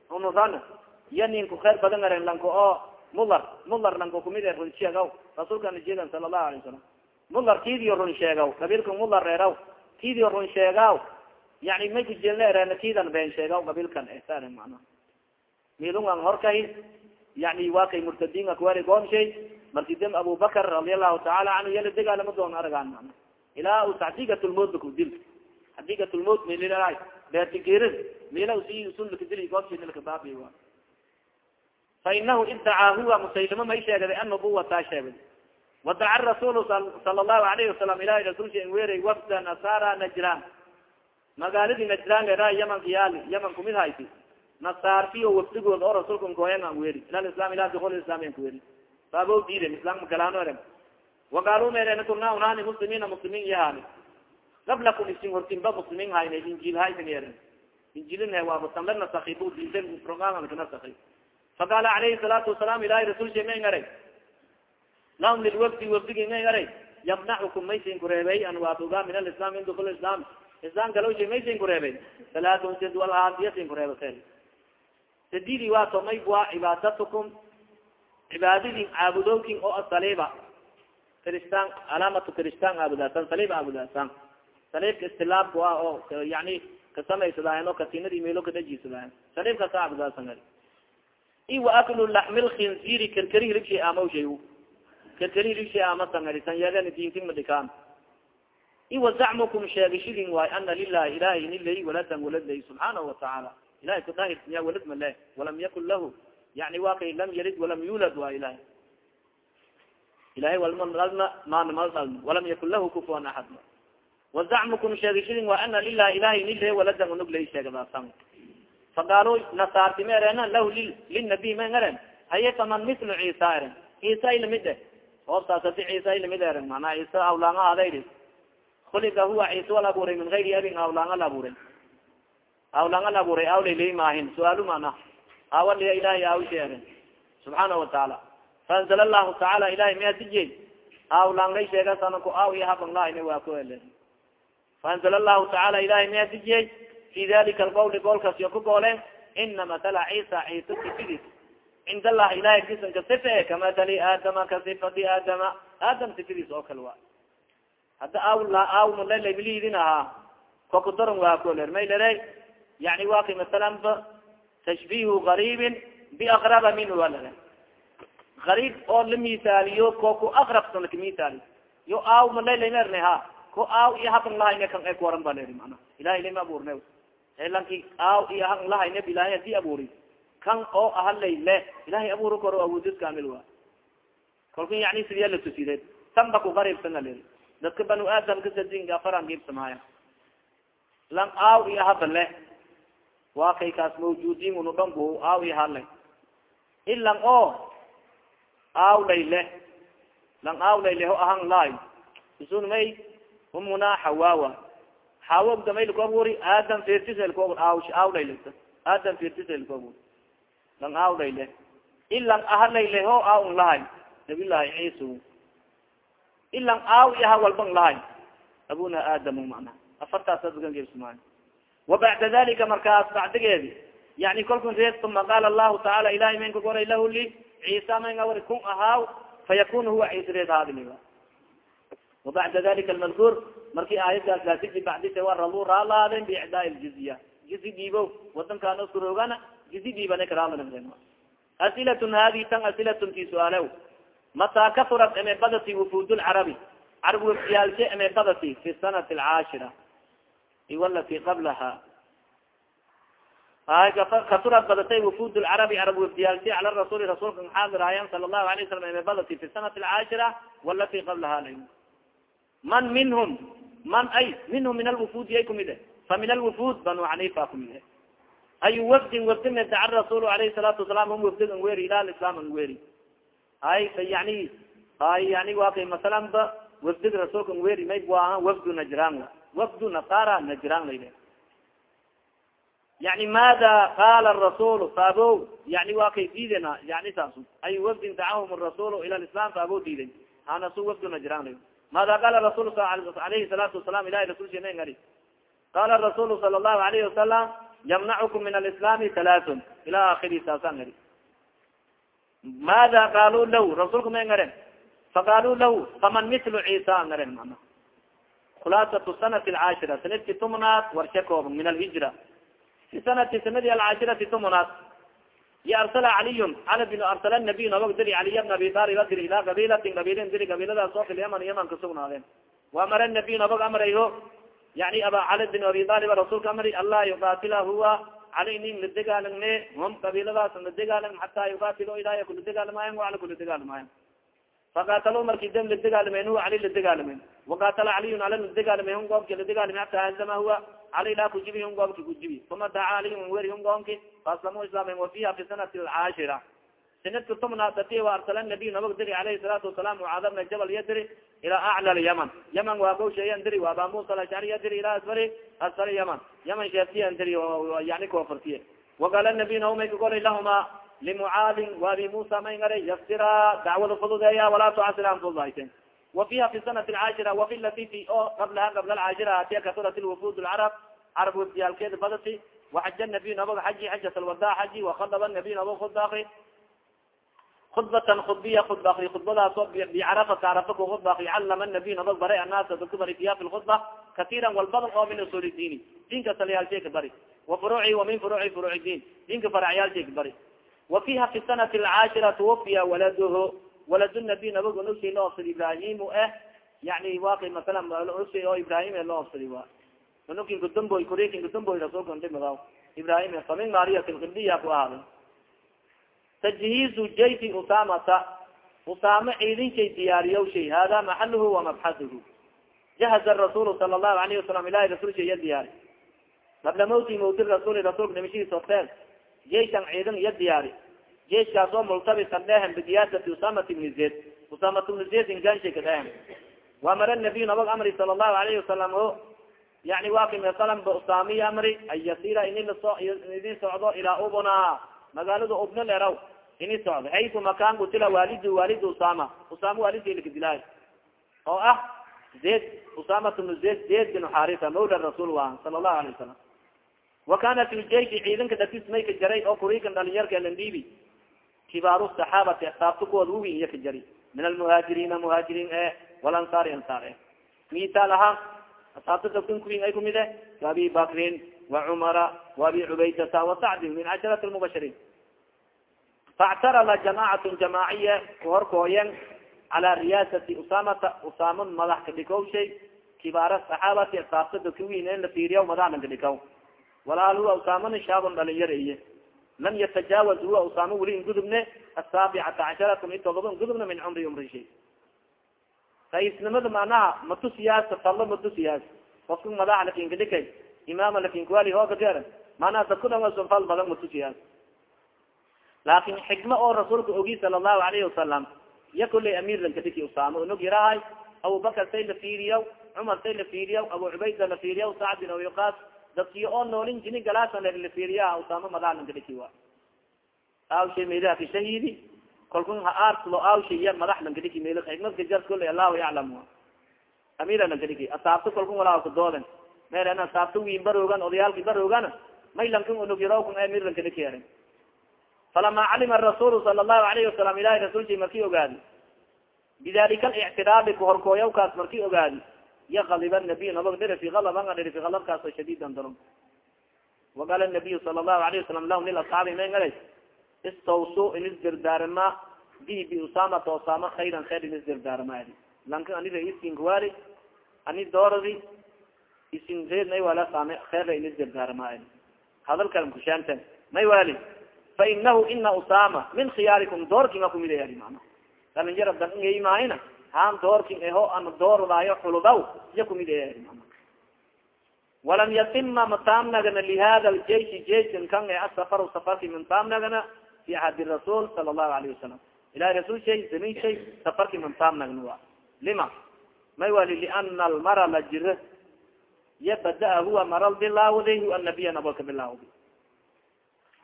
unuran iya ninku khayr badan aren lanka oo mular mular lanka kumid e run sheegaw rasuulkana jeedan sala allahu alay wasalam mular kiidiyo run sheegaw qabiilka mular reeraw kiidiyo run sheegaaw yani may kujeelna ereen kiidan been sheegaw qabiilkan esare macnaha milungan horkay yani waa kay murtadiinka kuwari goomshay marki dem abubakar radi allahu taala canhu yala degaalama doon aragaan mana ilaa u xadiigatulmot bakudil xadiigatulmot mililaa beertigerid mila si usulakadili goobsinilkabaabi a fa inahu idacaa huwa musaylimo may sheegday annubuwataa sheegay. Wadaca rasuul sala allahu alayhi wasalam ilahi rasulsha weeray wafda nasara najran magaaladi najran era yamanka yaali yaman kumid hayti nasaartiyo wafdigood oo rasuulka nkooyan an weeri. Ila islam ila dukul islam an kuweeri saabo diiden islam galaano eren waqaalu meereen kuna unani muslimiina muslimiin yahaani qablakum isin hortinba muslimiin hayna injil haytan eren injilin waaba tanla nasaki bu diiden nasaki faqaala alayhi salaatu wasalaam ilahi rasulsha may ngaray lahum lilwafdi wafdigi may ngaray yamnacukum maysin kureebey an waaduga min alislam min dukul islam islam galowsha maysin kureebey salaatun sid walhaadiyasin kureebaseen sadidi waa tomay waa cibaadatukum cibaadadin caabudowkin oo asaliiba kristaan calaamatu kristaan caabudaasan saliib caabudaasan saliibka istilaabku ah oo yani kasamaysadaayan oo katinadii meelo kadajisadayan saliib kasa caabudaasan i wa aklu laxmi lkhinziri kerkeri hilibshay amawshay kerkeri hilibshay amasan san yeelen diintin madhikaan i wa zacmukum sheegishidin waay ana lilahi ilahi nilay waladan walad lay subxaanahu watacaala ilahay kudahir ya walad male walam yakun lahu yani wa lam yalid walam yulad wa ilahay ilahay walmalma maanmalm walam yakun lahu kufuan axad wazacmukum sheegishidin waa ana lilahi ilahay nile waladan unug lay sheegdaasan faqaalu nasaarti ma erena lahu linabiy ma eren haye faman mislu ciisa eren. Ciisa ilamid e hoobtaas hadi ciisa ilamid eren. Manaa ciisa awlaanga adayri. Kulika huwa ciisa wal abuuray min gayri abin awlaanga la abuuray awlaanga la abuuray awlaylay maahin su'aalu mana awaliya ilahay awisha eren. Subxaanahu watacaala faanzala allahu tacaala ilahay maya dijey awlaanglay sheegasanku aw iyo habanlahina waa ku ele faanzala allahu tacaala ilahay maya dijey fi dalika alqawli goolkaas yo ku gooleen ina matala ciisa ciisa sifadiis cind allah ilahay kisan ka sife kamatali aadama ka sifati aadama aadam sifadiis oo kale waa hadda aw malelabilidin ahaa kokudaron waa koler may lere yani wa kay masalan tashbihu garibin biakraba minhu waa lere garib oo la misaaliyo ko ku akrabsan laka yo aw malelaynerne ha ko aw iyo hakan lahayne kan e kuwaran ba leri mana ilahay lama abuurne lanki aw iyo hakan lahayne ilahay haddii abuuri kan oo ahalay le ilahay abuuri karo awoodis kamil wa. Kalku yani sidiya la tusideed tan ba ku garibsana leri dadka banu aadamka sadinka afaran giibsamaaya lang aw iyo haba le waa kay kaas mawjudin unu dhan bu aw iyo hale ilang o aw layle lang aw layle ho ahan lay isun may umuna xawa damayl ku aburi aadam firtisel ku abur aw aw layle aadam firtisel ku abur lang aw layle ilang aha layle ho aw lahay nabilahi ciisa ilang aw iyo ha walban lahay abuna aadamu mana afartaas adgangebsmaa wabacda dalika markaas bacdigeedi yani kolkun reed uma qaala allahu taala ilahay man ka goray lahu li ciisa man awar kun ahaaw fayakun huwa ciisa reed haadiliga wabacda dalika almadkuur markii aayaddaas laasiji bacdise wa rabu raalaadeen biicdaa ljizya jizi dhiibo wadankaan oskuroogana jizi dhiibane karaalaa asilatun hadi tan asilatun ti su'aalew mataa kahurat eme badati wufud lcarabi carab wafdiyaalshe eme badati fi sanati alcaashira. Iwalati qablaha. Kasurat badatay wufud lcarabi carab wafdiyaalshe cala rasuli rasuulka xaadiraayan sala allahu alay wasalam eme badati fi sanati alcaashira walati qablaha la man minhum man ay minhum min alwufud yay kumide fa min alwufud banu xanifa kumide ayu wafdin wafdi me daca rasul alayhi salaatu wasalam hum wafdig an weri ila islam an weri ay fa yani ay yani wa kay masalan rasuulka an weri may aha wafdu najran wafdu nasara najran layde yani maada qala rasul faabo yani wa diidena yani saasu. Ay wafdin dacahum rasul ila islam faabo diiden hanasu wafdu najran lay maada qala rasul alayhi salaatu wasalam ilahi rasul shena ngari qala rasul sala allahu alayhi wasalam ymnacukum min alislami halaaun ila akiri saasa ngari maada qaalu lah rasulka may ngaren faqaalu lah faman mitlu ciisa ngaren mana khulaasatu sanati alcaashira sanadki tumnaad warshe kooban min alhijra fi sanati sanadi alcaashirati tumnaad iyo arsala caliyun cali bin arsala nabiy nabag diri caliya bn abi talib diri ilaa qabilatin qabiilin diri qabiiladaas oo fil yaman yaman kasugnaadeen wa amara nabiy nabag amrayho yani aba cali bin abi talib rasuulka amri allah yuqatila huwa cali nin la degaalane hum qabiiladaas la degaalan xataa yuqatilo ilahay kula degaalamayan wa ala kula degaalamayan fakatalo marki dam la degaalamayn huwa cali la degaalamayn wakatala caliyun ala la degaalamay hum goobki la degaalamay hata hazama huwa cali laa kujibi hum goobki kujibi uma daca caliyun weri hum goomki faaslamu islaamay wa fiha fi sanati alcaashira sanadka tobnaadati wa arsala nabiy nabag diri alayhi salaatu wasalam mucaada bna jabal iya diri ilaa acla lyaman yaman waa kow sheeyan diri wa aba musa alashcari ya diri ila asfari asfari yaman. Yaman sheeftiyan diri yani kofartiye waqala nabiy naumay kagolay lahuma limucaadin wa abi musa may ngaray yasira dacwada fududeeya walaa tucasira fududayten wa fiha fi sanati alcaashira wafi lati fi o qablaha qabla alcaashira atiya kasurat lwufud lcarab carab wafdiyaalkeeda badati waxaja nabiy nabag xaji xajat alwada xaji wakadaba nabiy nabag khudba khudbatan khudbiya khudba akri khudbadaasoo bicarafata carafa ku khudba akri calama nabiy nabag baray annaasa dadku bari fiha fi lkhudba katiiran walbadan oo min usul diini diinka salayaalsheeka bari wa furuuci wa min furuuci furuuci diin diinka faracyaalsheeka bari wa fiha fi sanati alcaashira tuwafiya waladuhu walad nabiy nabag nusi loo obsadi ibrahimu eh yani wa kay masala nusi oo ibrahim e loo obsadi wa unukin kudumboy kurikin kudumboy rasulka ndimadaw ibrahim famin mariyat lkibdiya ku ahaaday tajhiizu jayfi usamata usama ciidinkay diyaariyaw shay hada maxaluhu wamabxaduhu jahaza rasuul sala allahu alayhi wasalam ilahi rasulsha iya diyaari qabla mawti mawti rasuuli rasulka nimashihiis horteen jayshan ciidan iya diyaari jeiskaas oo multabisan dhehen bidiyaadati usamat ibni zayd. Usamat ibni zayd inganshay ka dhehen waamara nabiy nabag amri sala allahu alayhi wasalam o yani wa kimasalan ba usaamiya amri an yasira ini ini socdo ilaa ubna magaalada ubna leraw ini socdo. Haytu makaan kutila waalidu waalid usama usama waalidka lakadilaayo oo ah zayd usamat ibnu zayd zayd bin xarisa mawla rasuul wa sala allahu alayh wasalam wa kana fi ljeishi ciidanka datis may ka jaray oo kurikan dhalinyarka landhiibi kibaaru saxaabati asaabta kuwood uwin iya ka jari. Min almuhaajiriina muhaajiriin e walansaari ansaar e misaal ahaan asaabta dadkan kuwin ay kumid e waabi bakrin wacumara waabi cubaydata wasacdin min casharati lmubashiriin faactarada jamaacatun jamaaciye kuhorkooyen cala riyaasati usamata usaamon madax kadhikow shay kibaara saxaabati asaabta dadka wiin la fiiriya madaxna kadhikow walaal huwa usaamona shaabon dhalinyar iye lam yatajaawaz huwa usaama weli ingudubne asaabicata casharata i todoba ingudubne min cumri umrishay raisnimada manaha matusiyaas fallo matusiyaas ofka madaxa lakinkadhikay imaama lakinkuali hoogadeer manaha dadku dhan wason fal badan matusiyaas laakin xikma oo rasuulka ogi sala allahu alayhi wasalam iya kuley amir lankadhiki usaama. Unog yarahay abubakar say la fiiriyaw cumar say la fiiriyaw abu cubayda la fiiriyaw sacd bin abiqas dadki oo noolin jini galaasan la fiiriya usaama madaxa lankadhiki wa awshay meelaha ka shahidi kalkun ha aartlo awshaya madax lankadhiki meel xikmadka jar kule allahu yaclam amira lankadhiki asaabto kalkun walaa kudooden meeren asaabto wiin baroogan odayaalki baroogan may lankan unugyarokun amir lankadhiki erin falama calima rasuul sala allahu alayhi wasalam ilahi rasulki marki ogaadi. Bidalika alictiraabi kahorkooyawkaas marki ogaadi. Ya kaliba nabiy nabag dhiri fi alban dhiri fi alabkaas oo shadiidan nabiyu sala allahu alayhi wasalam lahu lil asxaabi istawsu in isdirdaarima bi bi usamata usama khayran khayr in isdirdaarima adi lanka ani dooradi isin may wala same khayrra in isdirdaarima kushaanten may wali fa inahu ina usama min khiyaarikum doorkinga kumid adi mana dhalinyara dan ingaymaayna haan doorkin eho ana dooradaayo xuludaw iya kumid adi mana walam yatima mataamnagana lihada ljeishi jeiskan kan e safarki mantaamnagana fi ahadi rasuul sala allahu alayhi wasalam ilahi rasul shay zamin shay safarki mantaamnagna wa lima may wali liana almara la jira ya badaa huwa maral bilaawday hu anabiya bilaawdi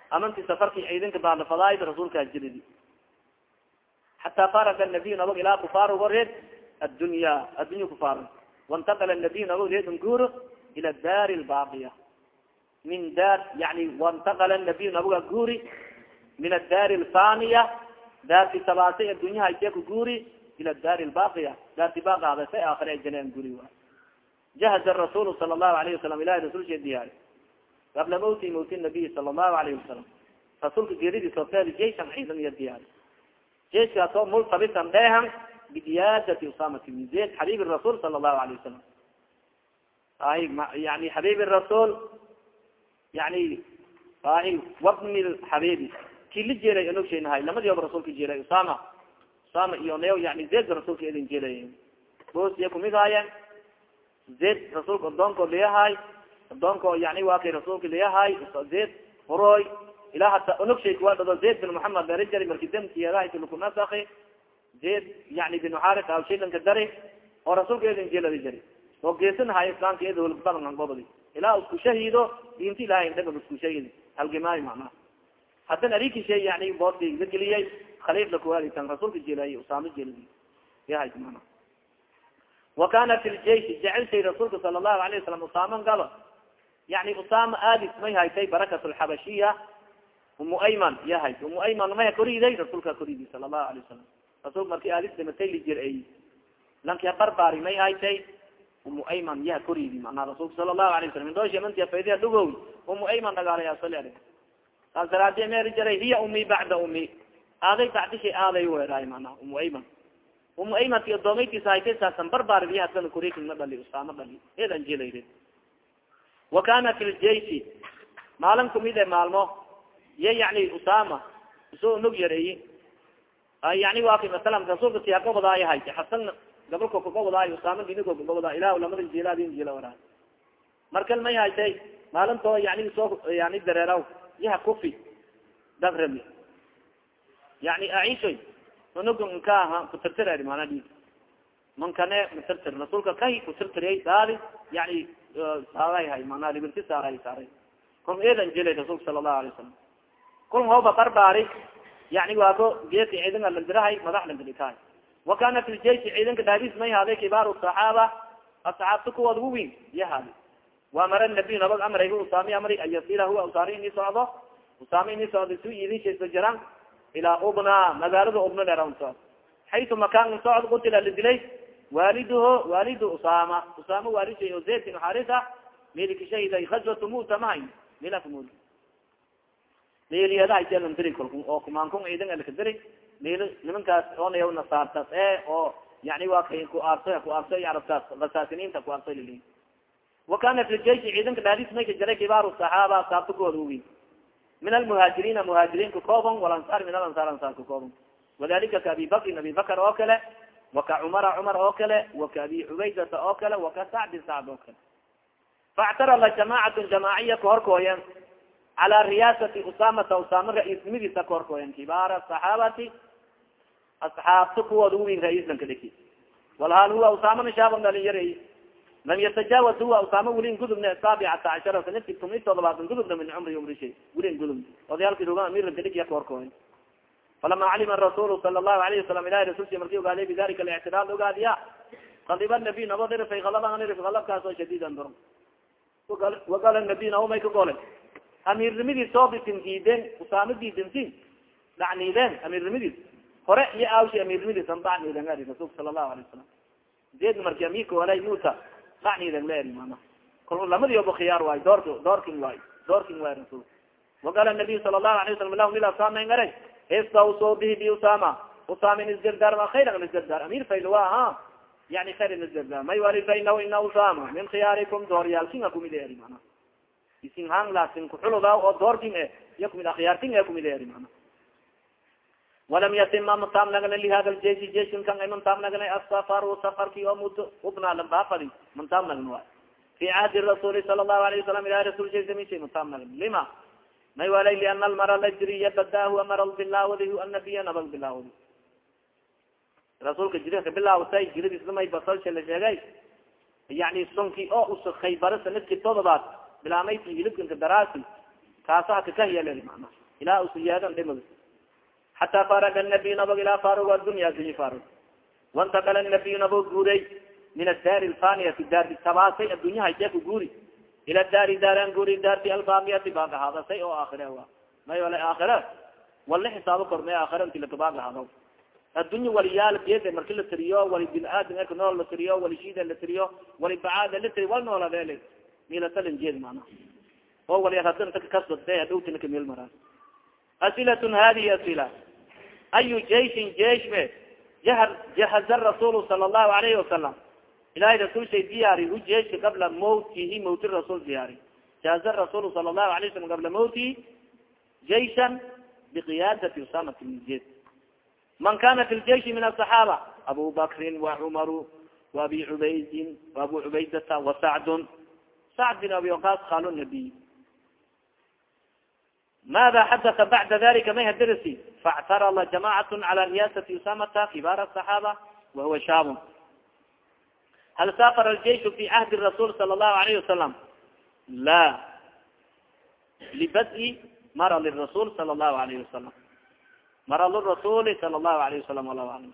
amanti safarki ciidanka baadafadayd rasuulkaa jiridi xataa faraka nabiy nabog ilaa kufaar horeed addunya addunya kufaar waintaqala nabiy nabog reed ngur ila dar lbaaqiya min dar yani waintaqala nabiy naboga guri min adar lfaniya daarti tabaasay adunyaha ise ku guri ila dar lbaaqiya daarti baaqaada say aakhire ajaleen guri wa jahaza rasuul sala allahu alayhi wasalam ilahi rasul diyaari qabla mawti mawti nabiy sala allahu alayhi wasalam rasuulka geeridiis horteeda jayshan ciidan diyaari jeiskaas oo dheehan bidiyaadati usamati bn zayd xabiib rasuul sala allahu alayh wasalam ay yani xabiib rasuul yani ay wabni xabiibi ki la jeelay anogshenahay lamadioba rasuulka jeelay usama usama iyo neo yani zayd rasuulka idin jeelay boosiya kumid haayeen zayd rasuulka adoonko liyahay adoonko yani waa rasuulka liyahay zayd horoy. Ilaa hata onogshay kuwa dhado zayd bin mohamed dara jari marki damkiyadahatlkunasaki zayd yani bin xaris awshilanka dari oo rasuulka idin jeelada jari. Oo geesanahay islaamka id holbadanangobadi ilaa isku shahido diinta ilahay indhaga isku shahid halgamaayo macnaha haddana arikishay yani booski la geliyay khaliifla kuwaalitan rasuulka jeelay usaama jeeladi yahay mana wa kana fi ljeishi jecelshay rasuulka sala allahu alayh wasalam usaaman galo yani usama aadis may haytay barakat lxabashiya umu ayman yahay umu ayman maya koriday rasuulka koridi sala allahu alay wasalam rasulka marki aadis dhimatay lijir lanki barbaari may haytay umu ayman yaha koridi manaa rasulka sala allahu alayh wasalam indooshi mantia faydiya dhugow umu ayman dhagaalaya sali ali saas daraadi meeri jaray hiya umi bacda umi aaday bacdishay aaday weeraay mana umu ayman. Umu aymanti adoomaytiisa haytay saasan barbaari yahasan kurikina dhali usaama dhali eedan jilayre wa kana fi ljeishi maalin kumid e maalmo iya yani usama isoo nog yareeyi yani wa ka rasuulka tiya gobodaayo hayte xasan gabalko kagobodaayo usama dinigo kagobodaayo ilah lamada jilaadin jila wara markal may haytay maalintoo yani soo yani dareeraw yaha kufi dagrami yani aishoy unuga nka aha kutirtir mana dhig mankane kutirtir rasuulka kay kutirtiriyay daali yani saaray hay mana libirti saaray saaray kol eedan jelay rasuulka sala allahu alay wasalam kul hooba barbaari yani waa ko geedka ciidanka landirahay madax landilikahay wa kana fi ljeishi ciidanka daadis may haaday kibaaru saxaaba asxaabta kuwooda uwin iya haadi wa mara nabiy nabad amrayga usaami amri an yasila huwa usaami ini socdo usaami ini socdo su idinshayso jiraan ilaa ubna magaalada ubna dheran socd xaytu makaan socd qutila la dilay waaliduhu waalidu usama. Usama waalidhay o zayd bin xarisa miliki shahiday gazwatu muta mahayn milaka mul meeliyadahajelandiri kolku oo kumaankun ciidan elka diri. Meel nimankaas oonaya nasaartas e oo yani waa kay ku aarso ku aarso arabtaas asaasiniinta ku aarso lili wa kana fi ljeishi ciidanka dhaadis may ka jiray kibaaru saxaaba asaabta kuwooda uwi min almuhaajiriina muhaajiriin ka kooban walansaar min alansaar ansaar ka kooban wadalika ka abi bakrin abi bakr oo kale waka cumara cumar oo kale waka abi cubaydata oo kale waka sacdin sacd oo kale faاctarada jamacatu jamaaciya kahorkooyen cala riyaasati usamata usama ra'iisnimadiisa kahorkooyen kibaara saxaabati asxaabta kuwooda uwin ra'iislan ka dhiki walhaal huwa usamana shaaban dhalinyarey lam yatajawaz huwa usama welin gudubna saabicata cashara sanadki tumi todobaatan gudubna min cumri umrishay welin gudub odayaalki ruga amirlanka dhikiya kahorkooyen falama calima rasuul sala allahu alayhi wasalam ilahi rasulki marki ogaaday bidalika alictiraad ogaadiya kadiba nabiy nabo dhirifay alaban irif alabkaas oo shadiidan duro wagala nabiy nabo may ka golay amiirnimadii soo bisin diideen usaama diidansin dhacniideen amiirnimadiis hore iyo awshi amiirnimadiis an dhacniiden rasulka sala allahu alay wasalam deed marki amirka walay muta dhacniiden la eri mana kol lamadi oba khiyaar waayo doork doorkin waayo doorkin waay rasulka wagala nabiy sala allahu alay wasalam lahu mila saamayn garay istawso bihi bi usama usama in isgardaar khayra isgardaar. Amir fayl wa ha yani khayr in isgardaar. May wali fainahu ina usama min khiyaarikum dooryaalkinga kumid eri isin hang kuxuluda oo doorkin e iyo kumid akhyaarkin e kumid eri walam yatima mataam nagna lihada ljeshi jeshin kan ay mantaam nagna asafaru safarki oo muddo ubna lambafadi mantaam nagna wa fi cahdi rasuli sala allahu alayh wasalam ilahi rasul jesamishay mantaam nagna lima may walay liana almara lajriya badahu amara bilaawadi annabiya nabal bilaawadi rasuulka jirinka bilaawtay jiridislamay basalsha la sheegay yani sonki oo us khaybara sanadki todobaad bilaamayti hilibkanka daraasi kaasa kakahiyalel mana ilaa usiyadan dhimad xataa faraga nabiy nabog ilaa farog adunya dunyi farog wantakala nabiy nabog guuray min adaari lfaniyati daarti tabaasay addunya hayjeku guuri ila daari daaran guuri daarti albamiyati baagahaadasay oo aakhire a may wala aakhire wala xisaabo korme aakhire inti lakabaagahaado addunya waliyaal geeda marki la tiriyo wali bin aadam eka nool la tiriyo wali shida la tiriyo wali bacaada la tiriyo wal nooladeel milatalan jeed mana oo wali hadanta kakasbade hadhowtina kameel maraa asilatun hadihi asila ayu jaishin jeish be jahar jahaza rasuul sala allahu alayhi wasalam ilahay rasul shay diyaari hu jeiska qabla mawtihi mawti rasul diyaari jahaza rasul sala allahu alayh wasalam qabla mawtihi jaishan biqiyaadati usamat bn zayd man kana fi ljeishi min asaxaaba abu bakrin wa cumaru wa abi cubaydin wa abu cubaydata wa sacdun sacd bin abi waqas khalo nabiy mada xadata bacda dalika may hadirisi faاctarada jamacat cala riyasati usamata kibaar aصaxaaba wahuwa shaab hal safar aljeishu fi cahdi rasul sala الlahu alayhi wasalam la libadi marad rasul sala الlahu alayhi wasalam marad rasuli sala الlahu alayhi wasalam alahu alam